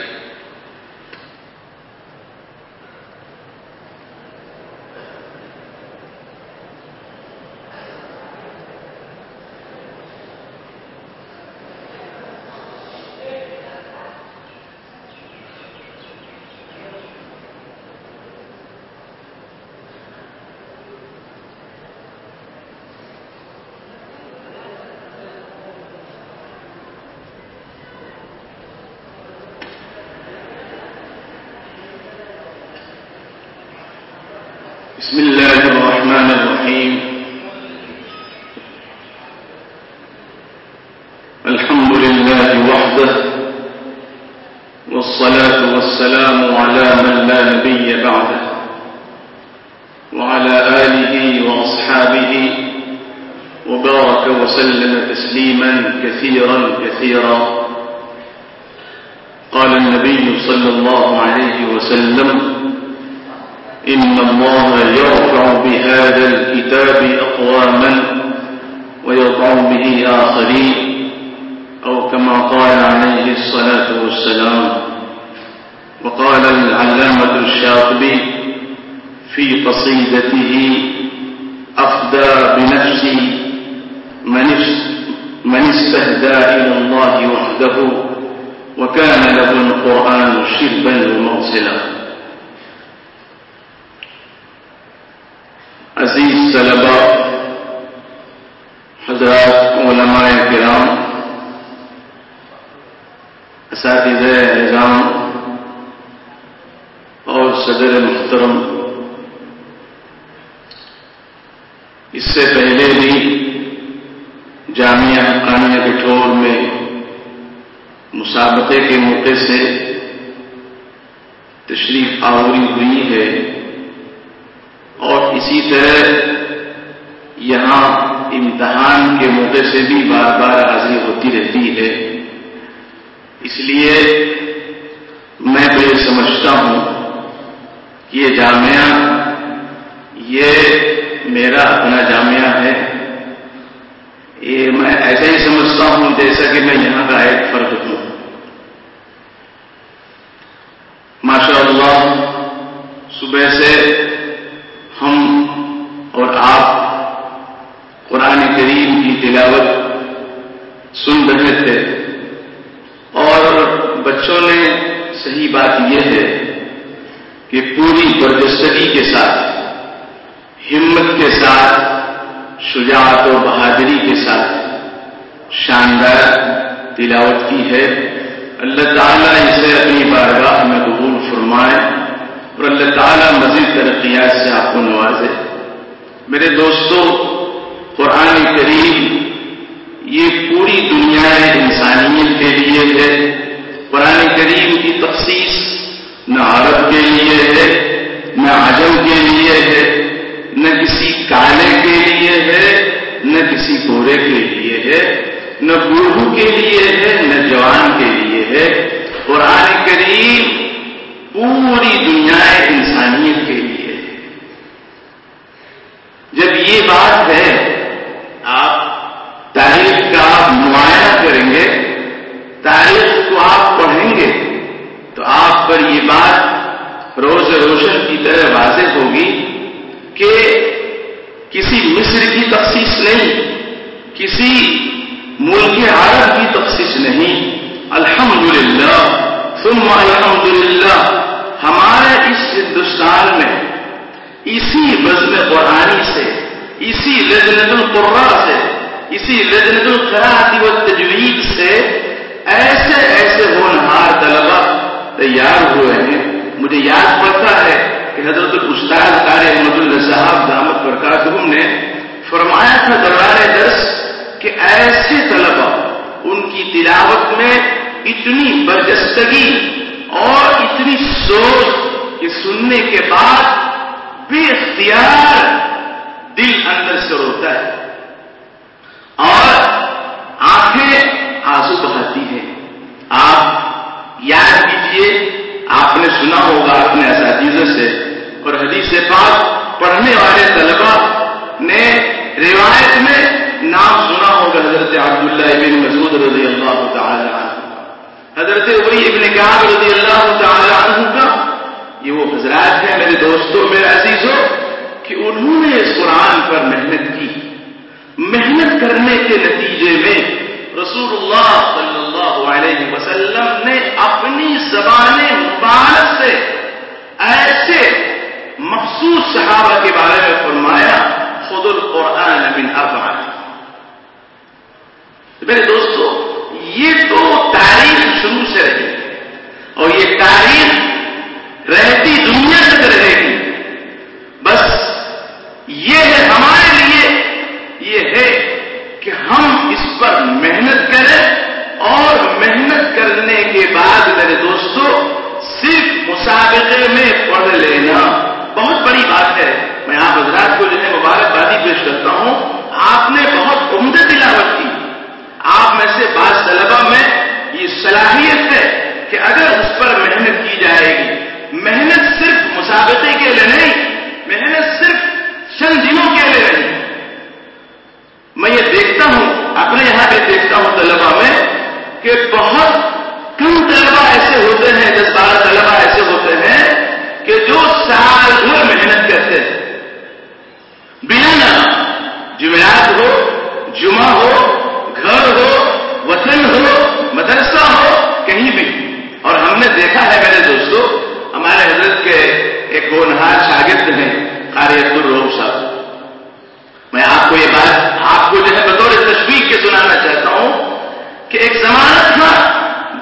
کہ ایک زمانہ تھا،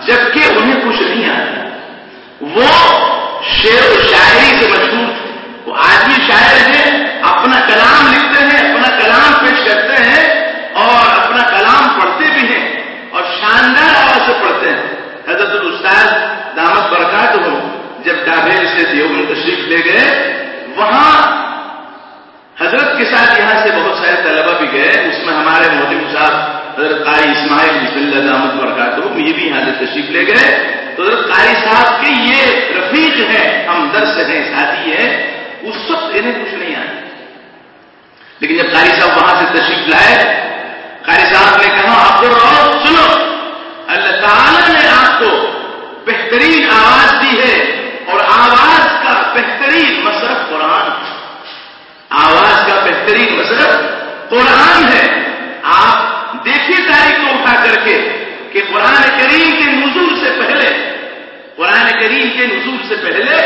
جبکہ انہیں کچھ نہیں آتا وہ شعر و شاعری سے مشہور تھے۔ وہ آج بھی شاعر ہیں، اپنا کلام لکھتے ہیں، اپنا کلام پیش کرتے ہیں اور اپنا کلام پڑھتے بھی ہیں اور شاندار آواز سے پڑھتے ہیں۔ حضرت الاستاذ دامت برکات ہو جب ڈابیل سے دیوبند تشریف لے گئے، وہاں حضرت کے ساتھ یہاں سے بہت سارے طلبا بھی گئے۔ اس میں ہمارے مودی صاحب حضرت قاری اسماعیل بسم اللہ دامت برکات یہ بھی یہاں سے تشریف لے گئے۔ تو حضرت قاری صاحب کے یہ رفیق ہیں ہم درس ہیں، ساتھی ہیں۔ اس وقت انہیں کچھ نہیں آیا۔ لیکن جب قاری صاحب وہاں سے تشریف لائے، قاری صاحب نے کہا، آپ کو رو سنو، اللہ تعالی نے آپ کو بہترین آواز دی ہے اور آواز کا بہترین مصرف قرآن آواز کا بہترین مصرف قرآن ہے۔ دیکھیے تاریخ کو اٹھا کر کے کہ قرآن کریم کے نزول سے پہلے، قرآن کریم کے نزول سے پہلے،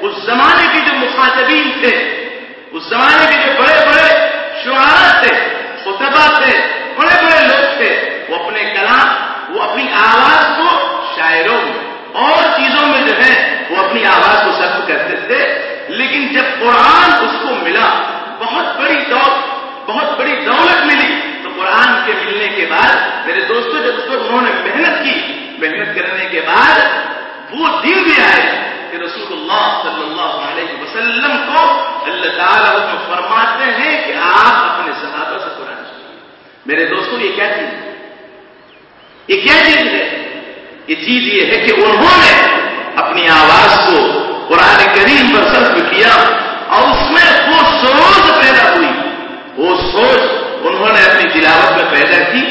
اس زمانے کے جو مخاطبین تھے، اس زمانے کے جو بڑے بڑے شعرا تھے، خطبہ تھے، بڑے بڑے لوگ تھے، وہ اپنے کلام، وہ اپنی آواز کو شاعروں میں، اور چیزوں میں جو ہے وہ اپنی آواز کو سرف کرتے تھے۔ لیکن جب قرآن اس کو ملا، بہت بڑی دولت بہت بڑی دولت کے ملنے کے بعد، میرے دوستوں جب اس پر انہوں نے محنت کی، محنت کرنے کے بعد وہ دن بھی آئے کہ رسول اللہ صلی اللہ علیہ وسلم کو اللہ تعالیٰ حکم فرماتے ہیں کہ آپ اپنے صحابہ سے قرآن میرے دوستوں یہ کیا چیز یہ کیا چیز ہے؟ یہ چیز یہ ہے کہ انہوں نے اپنی آواز کو قرآن کریم پر صرف کیا اور اس میں وہ سوچ پیدا ہوئی۔ وہ سوچ انہوں نے اپنی تلاوت میں پیدا کی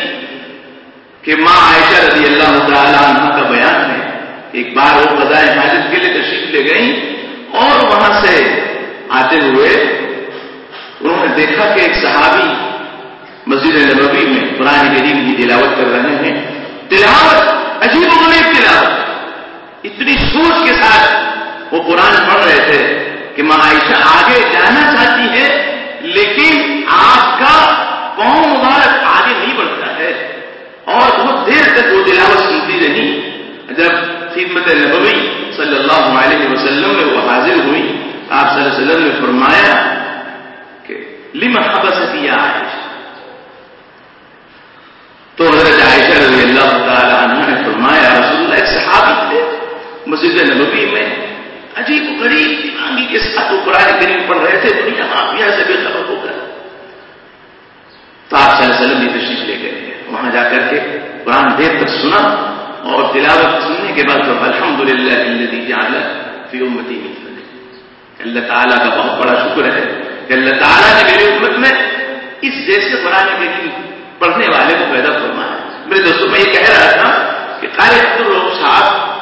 کہ ماں عائشہ رضی اللہ تعالی عنہ کا بیان ہے ایک بار وہ قضاء حاجت کے لیے تشریف لے گئی اور وہاں سے آتے ہوئے انہوں نے دیکھا کہ ایک صحابی مسجد نبوی میں قرآن کریم کی تلاوت کر رہے ہیں۔ تلاوت، عجیب و غریب تلاوت۔ اتنی سوچ کے ساتھ وہ قرآن پڑھ رہے تھے کہ ماں عائشہ آگے جانا چاہتی ہے لیکن آپ کا پاؤں مبارک آگے نہیں بڑھتا ہے اور بہت دیر تک وہ تلاوت سنتی رہی۔ جب خدمت نبوی صلی اللہ علیہ وسلم میں وہ حاضر ہوئی، آپ صلی اللہ علیہ وسلم نے فرمایا کہ، لم حبس کیا عائشہ؟ تو حضرت عائشہ رضی اللہ تعالی عنہ نے فرمایا رسول اللہ، ایک صحابی تھے مسجد نبوی میں، عجیب غریب دیوانگی کے ساتھ وہ قرآن کریم پڑھ رہے تھے، دنیا مافیا سے بے خبر ہو کر۔ تو آپ صلی اللہ علیہ وسلم بھی تشریف لے گئے۔ وہاں جا کر کے قرآن دیر تک سنا اور تلاوت سننے کے بعد تو الحمد للہ فی امتی اللہ تعالیٰ کا بہت بڑا شکر ہے کہ اللہ تعالیٰ نے میری امت میں اس جیسے قرآن کریم پڑھنے والے کو پیدا فرمایا۔ میرے دوستوں، میں یہ کہہ رہا تھا کہ قاری عبد صاحب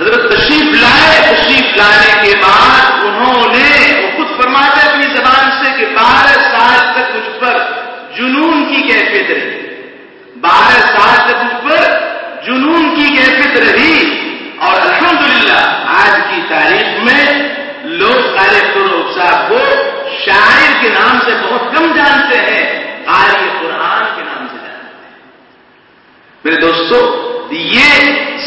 حضرت تشریف لائے، تشریف لانے کے بعد انہوں نے وہ خود فرماتے جنون کی کیفیت رہی۔ بارہ سال تک مجھ پر جنون کی کیفیت رہی اور الحمدللہ آج کی تاریخ میں لوگ قاری عبد صاحب کو شاعر کے نام سے بہت کم جانتے ہیں قاری قرآن کے نام سے جانتے ہیں۔ میرے دوستو، یہ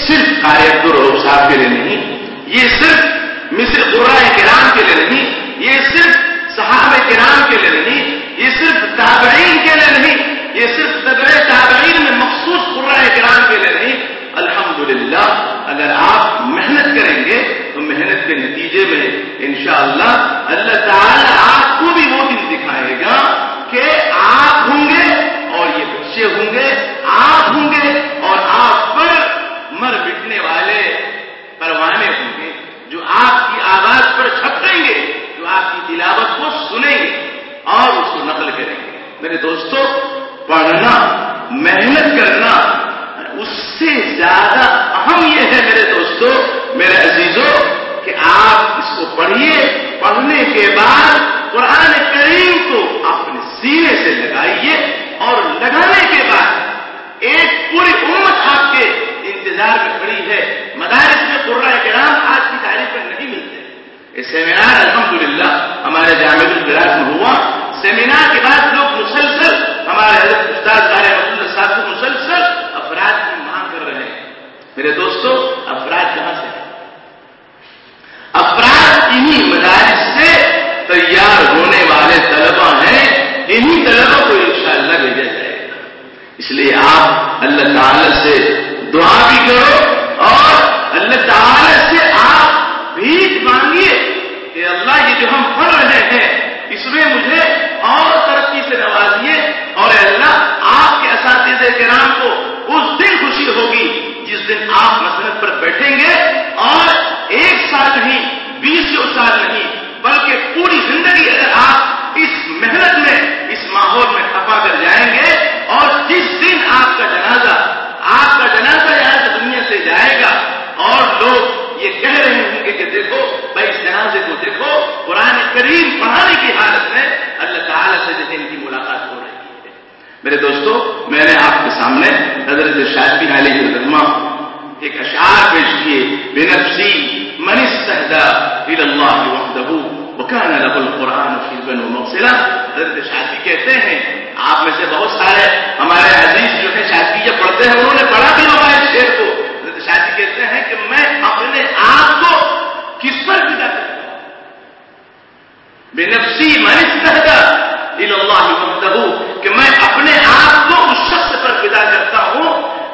صرف قاری عبد صاحب کے لیے نہیں، یہ صرف مصر قرآن کرام کے لیے نہیں، یہ صرف صحابہ کرام کے لیے نہیں، یہ صرف تابعین یہ صرف سگڑے تابعین میں مخصوص قرآن کرام کے لیے نہیں، الحمدللہ، اگر آپ محنت کریں گے تو محنت کے نتیجے میں انشاءاللہ اللہ تعالی آپ کو بھی وہ دن دکھائے گا کہ آپ ہوں گے اور یہ بچے ہوں گے، آپ ہوں گے اور آپ پر مر بٹنے والے پروانے ہوں گے جو آپ کی آواز پر چھپیں گے، جو آپ کی تلاوت کو سنیں گے اور اس کو نقل کریں گے۔ میرے دوستو پڑھنا، محنت کرنا، اس سے زیادہ اہم یہ ہے میرے دوستوں میرے عزیزوں کہ آپ اس کو پڑھیے۔ پڑھنے کے بعد قرآن کریم کو اپنے سینے سے لگائیے اور لگانے کے بعد ایک پوری امت آپ کے انتظار میں کھڑی ہے۔ مدارس میں قرآن کرام آج کی تاریخ میں نہیں ملتے۔ یہ سیمینار الحمدللہ ہمارے جامع البراج میں ہوا۔ سیمینار کے بعد لوگ مسلسل ہمارے حضرت استاد صاحب کو مسلسل افراد کی مانگ کر رہے ہیں۔ میرے دوستو، افراد کہاں سے؟ افراد انہی مدارس سے تیار ہونے والے طلبا ہیں، انہی طلبا کو انشاءاللہ بھیجا جائے گا۔ اس لیے آپ اللہ تعالی سے دعا بھی کرو اور اللہ تعالی سے آپ بھیک مانگیے کہ اللہ یہ جو ہم پڑھ رہے ہیں، اس میں مجھے اور ترقی سے نوازیے کے کرام کو اس دن خوشی ہوگی جس دن آپ مسلط پر بیٹھیں گے اور ایک سال نہیں، بیس سو سال نہیں، بلکہ پوری زندگی اگر آپ اس محنت میں، اس ماحول میں کھپا کر جائیں گے اور جس دن آپ کا جنازہ، آپ کا جنازہ یہاں سے دنیا سے جائے گا اور لوگ یہ کہہ رہے ہوں گے کہ دیکھو، بھائی اس جنازے کو دیکھو، قرآن کریم پڑھانے کی حالت میں اللہ تعالیٰ سے جیسے ان کی ملاقات ہو میرے دوستو، میں نے آپ کے سامنے حضرت شادی جی علیہ الرحمہ ایک اشعار پیش کیے بے نفسی منستہدا اللہ وحدہ وکان له القرآن شربا حضرت شادی جی کہتے ہیں، آپ میں سے بہت سارے ہمارے عزیز جو ہے شادی جی جب پڑھتے ہیں، انہوں نے پڑھا بھی ہوگا اس شعر کو۔ حضرت شادی کہتے ہیں کہ میں اپنے آپ کو کس پر فدا کرتا ہوں؟ بے نفسی منستہدا اللہ وحدہ کہ میں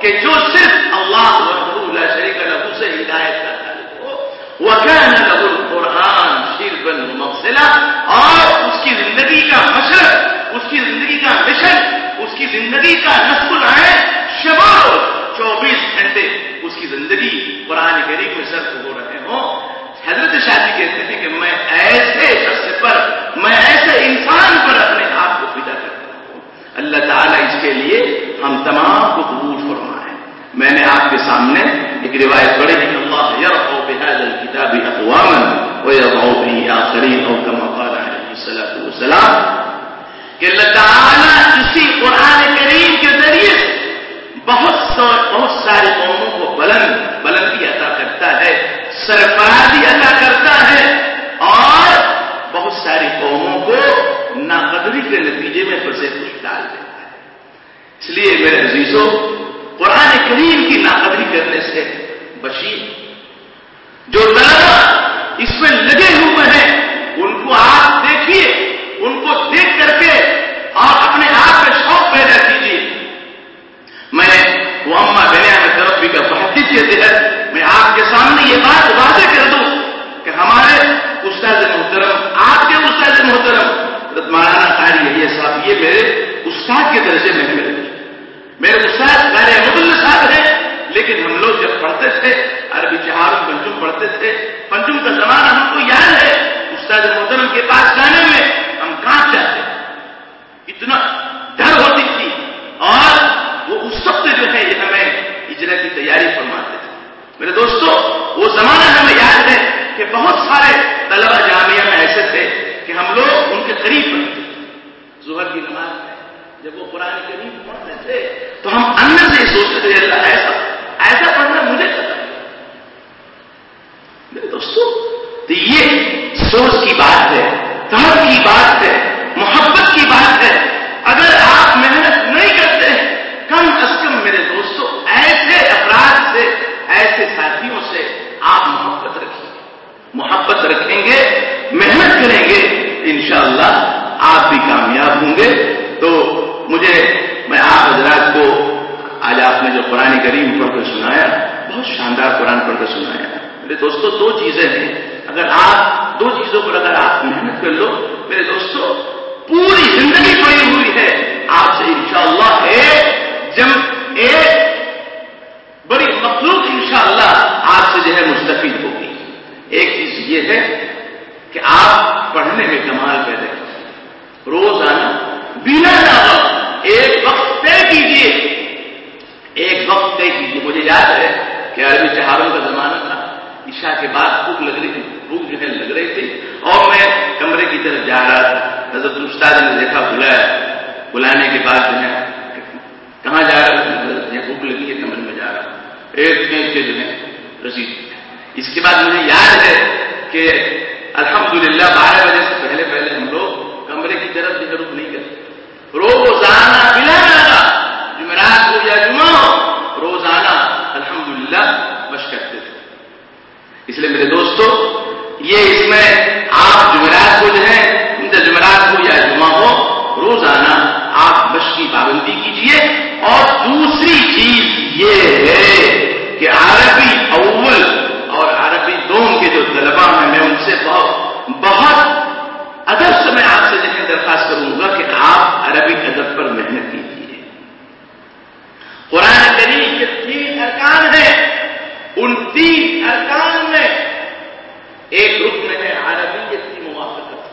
کہ جو صرف اللہ وحدہ لا شریک لہو سے ہدایت کا تعلق ہو له القرآن شربا ومغسلا، اور اس کی زندگی کا مشرق اس کی زندگی کا مشن اس کی زندگی کا نسل آئے شب چوبیس گھنٹے اس کی زندگی قرآن کریم میں صرف ہو رہے ہوں۔ حضرت شادی جی کہتے ہیں کہ میں ایسے شخص پر، میں ایسے انسان پر اپنے آپ کو فدا کرتا ہوں اللہ تعالیٰ اس کے لیے ہم تمام کو قبول فرمائے میں نے آپ کے سامنے ایک روایت پڑھی کہ اللہ یرفع بهذا الكتاب اقواما ويضع به او كما قال والسلام کہ اللہ تعالیٰ اسی قرآن کریم کے ذریعے سے بہت بہت ساری قوموں کو بلند بلندی عطا کرتا ہے، سرفرازی عطا کرتا ہے اور بہت ساری قوموں کو ناقدری کے نتیجے میں پھنسے کچھ ڈال دیتا ہے۔ اس لیے میرے عزیزوں، قرآن کریم کی ناقدری کرنے سے بشیر، جو طلبا اس میں لگے ہوئے ہیں، ان کو آپ دیکھیے ان کو دیکھ کر کے اور اپنے آپ میں شوق پیدا کیجیے میں وہ اما بنیا میں ترقی کا بہتی کے تحت میں آپ کے سامنے یہ بات واضح کر دوں کہ ہمارے استاد محترم آپ کے استاد محترم مولانا قاری یہ صاحب یہ میرے استاد کے درجے میں میرے میرے استاد میرے احمد صاحب ہیں، لیکن ہم لوگ جب پڑھتے تھے، عربی چہار پنجم پڑھتے تھے، پنجم کا زمانہ ہم کو یاد ہے۔ استاد محترم کے پاس جانے میں ہم کہاں جاتے؟ اتنا ڈر ہوتی تھی۔ اور وہ اس وقت جو ہے، یہ ہمیں اجرا کی تیاری فرماتے تھے۔ میرے دوستو، وہ زمانہ ہمیں یاد ہے کہ بہت سارے طلبا جامعہ میں ایسے تھے۔ کہ ہم لوگ ان کے قریب بنتے ظہر کی نماز میں جب وہ قرآن قریب پڑھتے تھے، تو ہم اندر سے سوچتے تھے اللہ ایسا ایسا پڑھنا مجھے پتا میرے دوستوں تو یہ سوچ کی بات ہے طرف کی بات ہے، محبت کی بات ہے۔ اگر آپ انشاءاللہ آپ بھی کامیاب ہوں گے۔ تو مجھے میں آپ حضرات کو آج آپ نے جو قرآن کریم پڑھ کر سنایا، بہت شاندار قرآن پڑھ کر سنایا۔ میرے دوستو، دو چیزیں ہیں۔ اگر آپ دو چیزوں پر اگر آپ محنت کر لو، میرے دوستو، پوری زندگی پڑی ہوئی ہے۔ آپ سے انشاءاللہ ایک جم ایک بڑی مخلوق انشاءاللہ آپ سے جو ہے مستفید ہوگی۔ ایک چیز یہ ہے کہ آپ پڑھنے میں کمال پیدا کریں روزانہ بنا ناوقت ایک وقت طے کیجیے۔ ایک وقت طے کیجیے۔ مجھے یاد ہے کہ عربی چہاروں کا زمانہ تھا۔ عشاء کے بعد بھوک لگ رہی تھی، بھوک جو ہے لگ رہی تھی۔ اور میں کمرے کی طرف جا رہا تھا۔ حضرت استاد نے دیکھا، بلایا۔ بلانے کے بعد جو ہے، کہاں جا رہا تھا؟ بھوک لگی ہے، کمرے میں جا رہا ایک میں سے جو ہے رسید اس کے بعد مجھے یاد ہے کہ الحمدللہ بارہ بجے سے پہلے پہلے ہم لوگ کمرے کی طرف جو ہے نہیں کرتے روزانہ بلا لگا جمعرات ہو یا جمعہ ہو روزانہ الحمدللہ مشق کرتے تھے اس لیے میرے دوستو یہ اس میں آپ جمعرات کو جو ہے جمعرات ہو یا جمعہ ہو روزانہ آپ مشق کی پابندی کیجیے اور دوسری چیز یہ ہے کہ عربی اول اور عربی دوم کے جو طلبا ہیں سے بہت بہت ادب سے میں آپ سے جو ہے درخواست کروں گا کہ آپ عربی ادب پر محنت کیجیے قرآن کریم کے تین ارکان ہیں۔ ان تین ارکان میں ایک رکن ہے عربیت کی موافقت۔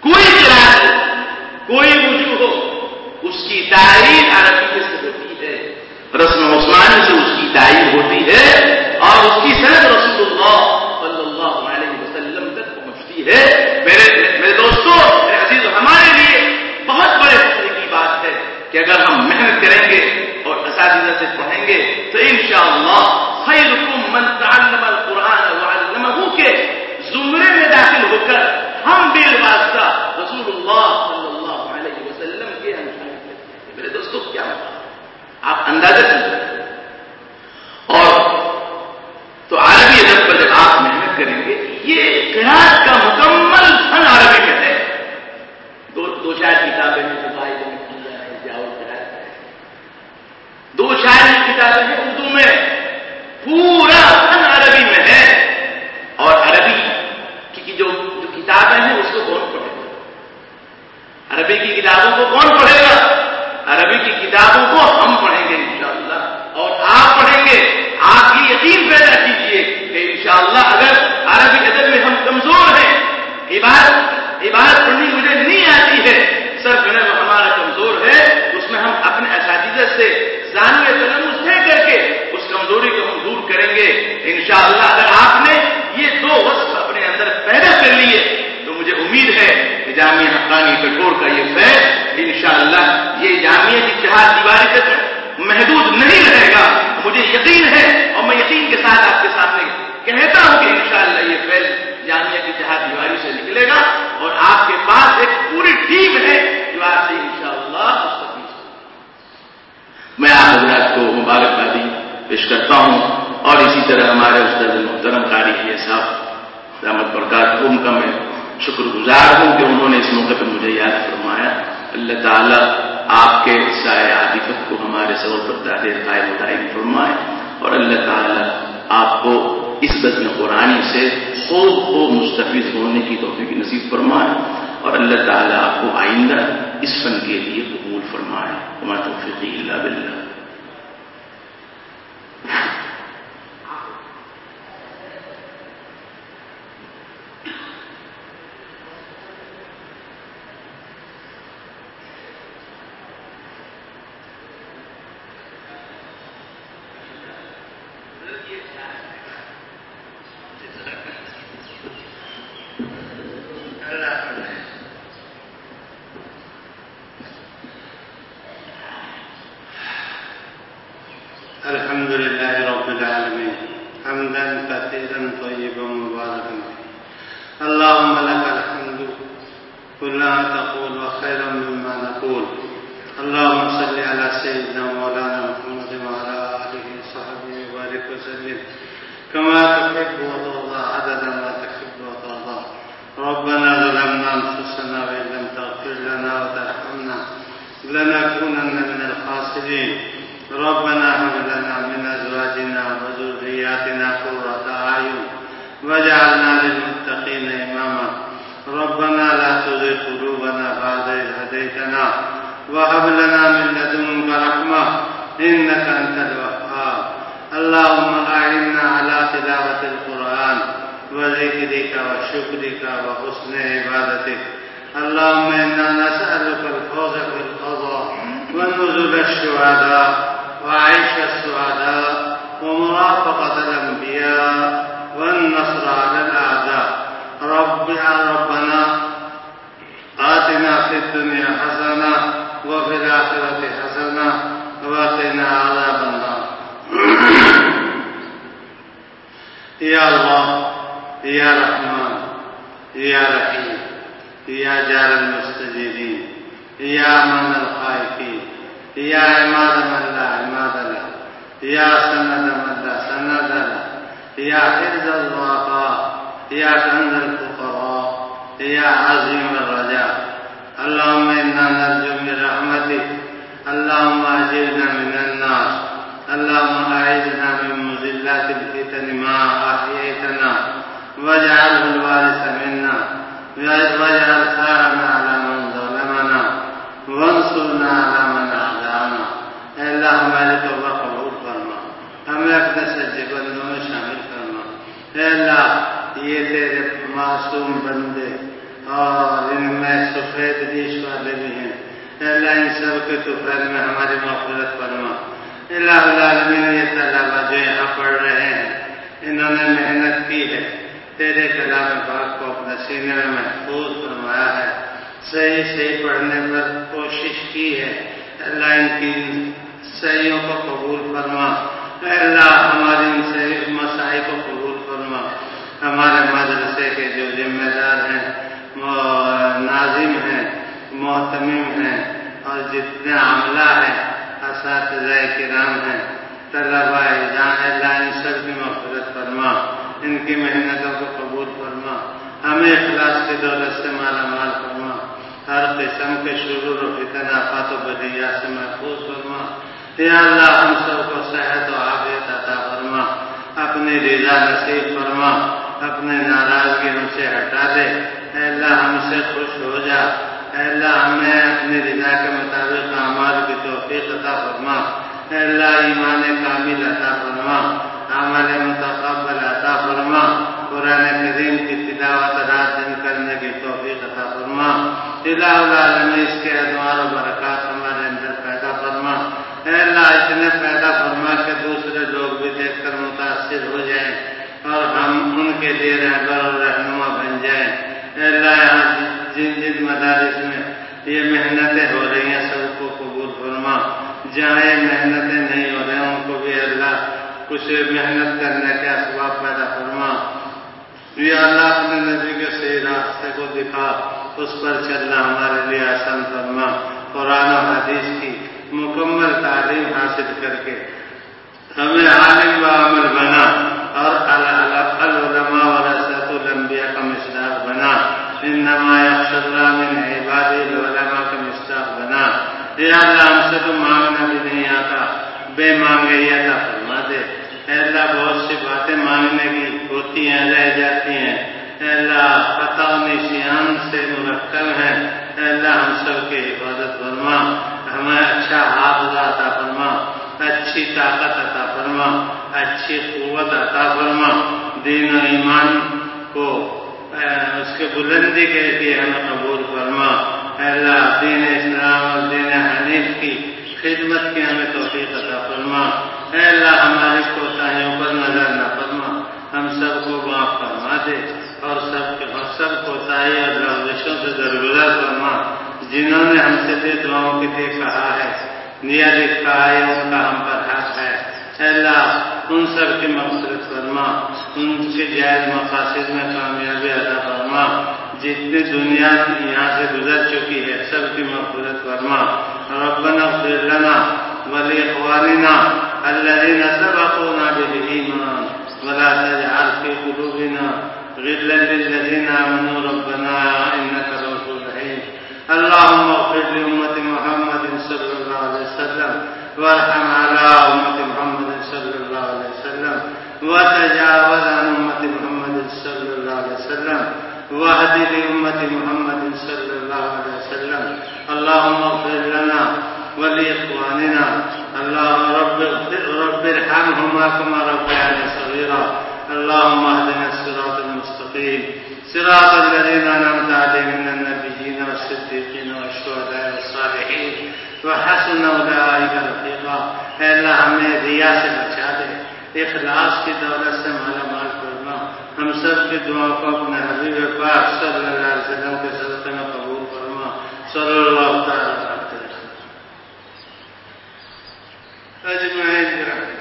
کوئی قرآن کوئی وجوہ ہو، اس کی تعریف عربیت سے ہوتی ہے۔ رسم عثمانی سے اس کی تعریف ہوتی ہے اور اس کی صنعت رسول اللہ صلی اللہ علیہ وسلم تک پہنچتی ہے میرے میرے دوستوں میرے عزیز، ہمارے لیے بہت بڑے فخر کی بات ہے کہ اگر ہم محنت کریں گے اور اساتذہ سے پڑھیں گے، تو انشاءاللہ خیرکم من تعلم القرآن وعلمہ کے زمرے میں داخل ہو کر ہم بال واسطہ رسول اللہ صلی اللہ علیہ وسلم کے انشاء میرے دوستوں کیا مطلب؟ آپ اندازہ کیجیے اور تو عربی ادب پر جب آپ محنت کریں گے یہ قیاس کا مکمل فن عربی میں ہے دو دو چار کتابیں ہیں جو بھائی نے کیا ہے جاؤ دو چار کتابیں ہیں اردو میں پورا فن عربی میں ہے۔ اور عربی کی جو جو کتابیں ہیں، اس کو کون پڑھے گا؟ عربی کی کتابوں کو کون پڑھے گا؟ عربی کی کتابوں کو ہم پڑھیں گے انشاءاللہ۔ اور آپ پڑھیں گے۔ آپ یہ یقین پیدا کیجیے کہ انشاءاللہ اگر عربی ادب میں ہم کمزور ہیں عبادت پڑھنی مجھے نہیں آتی ہے سر جو ہے وہ ہمارا کمزور ہے اس میں ہم اپنے اساتذہ سے جانوے تلمس طے کر کے اس کمزوری کو ہم دور کریں گے انشاءاللہ اگر آپ نے یہ دو وصف اپنے اندر پیدا کر لیے تو مجھے امید ہے کہ جامعہ حقانی کٹور کا یہ فیض، انشاءاللہ یہ جامعہ کی چہار دیواری تک محدود نہیں رہے گا۔ مجھے یقین ہے اور میں یقین کے ساتھ آپ کے سامنے کہتا ہوں کہ انشاءاللہ یہ فیض جامعہ کی چہار دیواری سے نکلے گا اور آپ کے پاس ایک پوری ٹیم ہے جو آپ سے انشاءاللہ میں آپ حضرات کو مبارکبادی پیش کرتا ہوں اور اسی طرح ہمارے استاد محترم قاری کے صاحب رحمت برکات ان کا میں شکر گزار ہوں کہ انہوں نے اس موقع پہ مجھے یاد فرمایا۔ اللہ تعالیٰ آپ کے سائے عادفت کو ہمارے سبب پر تعدیر قائم دائم فرمائے اور اللہ تعالیٰ آپ کو اس بزم قرآن سے خوب خوب مستفید ہونے کی توفیق نصیب فرمائے اور اللہ تعالیٰ آپ کو آئندہ اس فن کے لیے قبول فرمائے۔ ہمارا توفیقی اللہ بلّہ هديتنا وهب لنا من لدنك رحمة إنك أنت الوهاب. اللهم أعنا على تلاوة القرآن وذكرك وشكرك وحسن عبادتك. اللهم إنا نسألك الفوز في القضاء ونزل الشهداء وعيش السعداء ومرافقة الأنبياء والنصر على الأعداء. رب يا ربنا في الدنيا حسنة وفي الآخرة حسنة وقنا عذاب النار. يا الله يا رحمن يا رحيم يا جار المستجيبين يا من الخائفين يا عماد من لا عماد له يا سند من لا سند له يا حفظ الضعفاء يا كنز الفقراء يا عظيم اللهم انا نرجو من رحمتك. اللهم اجرنا من النار اللهم اعذنا من مزلات الفتن ما احييتنا واجعله الوارث منا. واجعل ثارنا على من ظلمنا. وانصرنا على من عادانا اے اللہ ہمارے توبہ قبول فرما ہمیں اپنے سجے بندوں میں شامل فرما اے اللہ یہ تیرے معصوم بندے اور ان میں سفید ریش والے بھی ہیں۔ اللہ، ان سب کے توفیل میں ہماری مغفرت فرما۔ اللہ العالمین، یہ طلبا جو یہاں پڑھ رہے ہیں، انہوں نے محنت کی ہے۔ تیرے کلام پاک کو اپنے سینے میں محفوظ فرمایا ہے۔ صحیح صحیح پڑھنے پر کوشش کی ہے۔ اللہ، ان کی صحیحوں کو قبول فرما۔ اللہ، ہماری ان صحیح مسائل کو قبول فرما۔ ہمارے مدرسے کے جو ذمہ دار ہیں ناظم ہیں محتمم ہیں اور جتنے عملہ ہیں، اساتذہ کرام ہیں طلبا جان اللہ، ان سب کی مغفرت فرما، ان کی محنتوں کو قبول فرما، ہمیں اخلاص کی دولت سے مالا مال فرما، ہر قسم کے شرور و فتن آفات و بدیا سے محفوظ فرما۔ یا اللہ، ہم سب کو صحت و عافیت عطا فرما، اپنی رضا نصیب فرما۔ اپنے ناراضگی ہم سے ہٹا دے۔ اے اللہ، ہم سے خوش ہو جا۔ اے اللہ، ہمیں اپنی رضا کے مطابق اعمال کی توفیق عطا فرما۔ اے اللہ، ایمان کامل عطا فرما۔ عمل متقبل عطا فرما۔ قرآن کریم کی تلاوت رات دن کرنے کی توفیق عطا فرما۔ الہ العالمین، اس کے ادوار و برکات ہمارے اندر پیدا فرما۔ اے اللہ، اتنے پیدا فرما کہ دوسرے لوگ بھی دیکھ کر متاثر ہو جائیں اور ہم ان کے لیے رہبر اور رہنما بن جائیں اللہ یہاں جن جن مدارس میں یہ محنتیں ہو رہی ہیں سب کو قبول فرما۔ جہاں یہ محنتیں نہیں ہو رہے ان کو بھی اللہ کچھ محنت کرنے کے اسباب پیدا فرما یا اللہ اپنے نبی کے صحیح راستے کو دکھا اس پر چلنا ہمارے لیے آسان فرما۔ قرآن و حدیث کی مکمل تعلیم حاصل کر کے ہمیں عالم و عمل بنا۔ اور العلماء ورثت الانبیاء کا مشتاق بنا. انما یخش اللہ من عباد العلماء کا مشتاق بنا. یا اللہ ہم سے تو مانگنا بھی نہیں آتا بے مانگے یہ اللہ فرما دے اے اللہ بہت سی باتیں مانگنے کی ہوتی ہیں، رہ جاتی ہیں. اے اللہ پتہ نشیان سے مرکب ہیں. اے اللہ ہم سب کی حفاظت فرما. ہمیں اچھا حافظہ عطا فرما. اچھی طاقت عطا فرما، اچھی قوت عطا فرما۔ دین و ایمان کو اس کے بلندی کے لیے ہمیں قبول فرما۔ اللہ، دین اسلام اور دین حنیف کی خدمت کی ہمیں توفیق عطا فرما۔ اے اللہ، ہماری کوتاہیوں پر نظر نہ فرما۔ ہم سب کو معاف فرما دے اور سب کے سب کوتاہی اور لوزشوں سے درگزر فرما۔ جنہوں نے ہم سے دعاؤں کے لیے کہا ہے نیا لکھا ہے ان کا ہم پر حق ہے اللہ ان سب کی مقصد فرما ان کے جائز مقاصد میں کامیابی ادا فرما جتنی دنیا یہاں سے گزر چکی ہے سب کی مقصد فرما ربنا اغفر لنا ولإخواننا الذين سبقونا بالإيمان ولا تجعل في قلوبنا غلا للذين آمنوا ربنا إنك رؤوف رحيم اللهم اغفر لأمة وسلم. وارحم على أمة محمد صلى الله عليه وسلم. وتجاوز عن أمة محمد صلى الله عليه وسلم. واهد لأمة محمد صلى الله عليه وسلم. اللهم اغفر لنا ولإخواننا. اللهم رب رب ارحمهما كما ربياني صغيرا. اللهم اهدنا الصراط المستقيم. صراط الذين أنعمت عليهم من النبيين والصديقين والشهداء والصالحين حسن رفیقہ اے اللہ، ہمیں ریا سے بچا دے، اخلاص کی دولت سے مالا مال کرنا ہم سب کی دعاؤں کو اپنے حبیب پاک صلی اللہ علیہ وسلم کے صدقے میں قبول کرنا صلی اللہ تعالیٰ اجمعین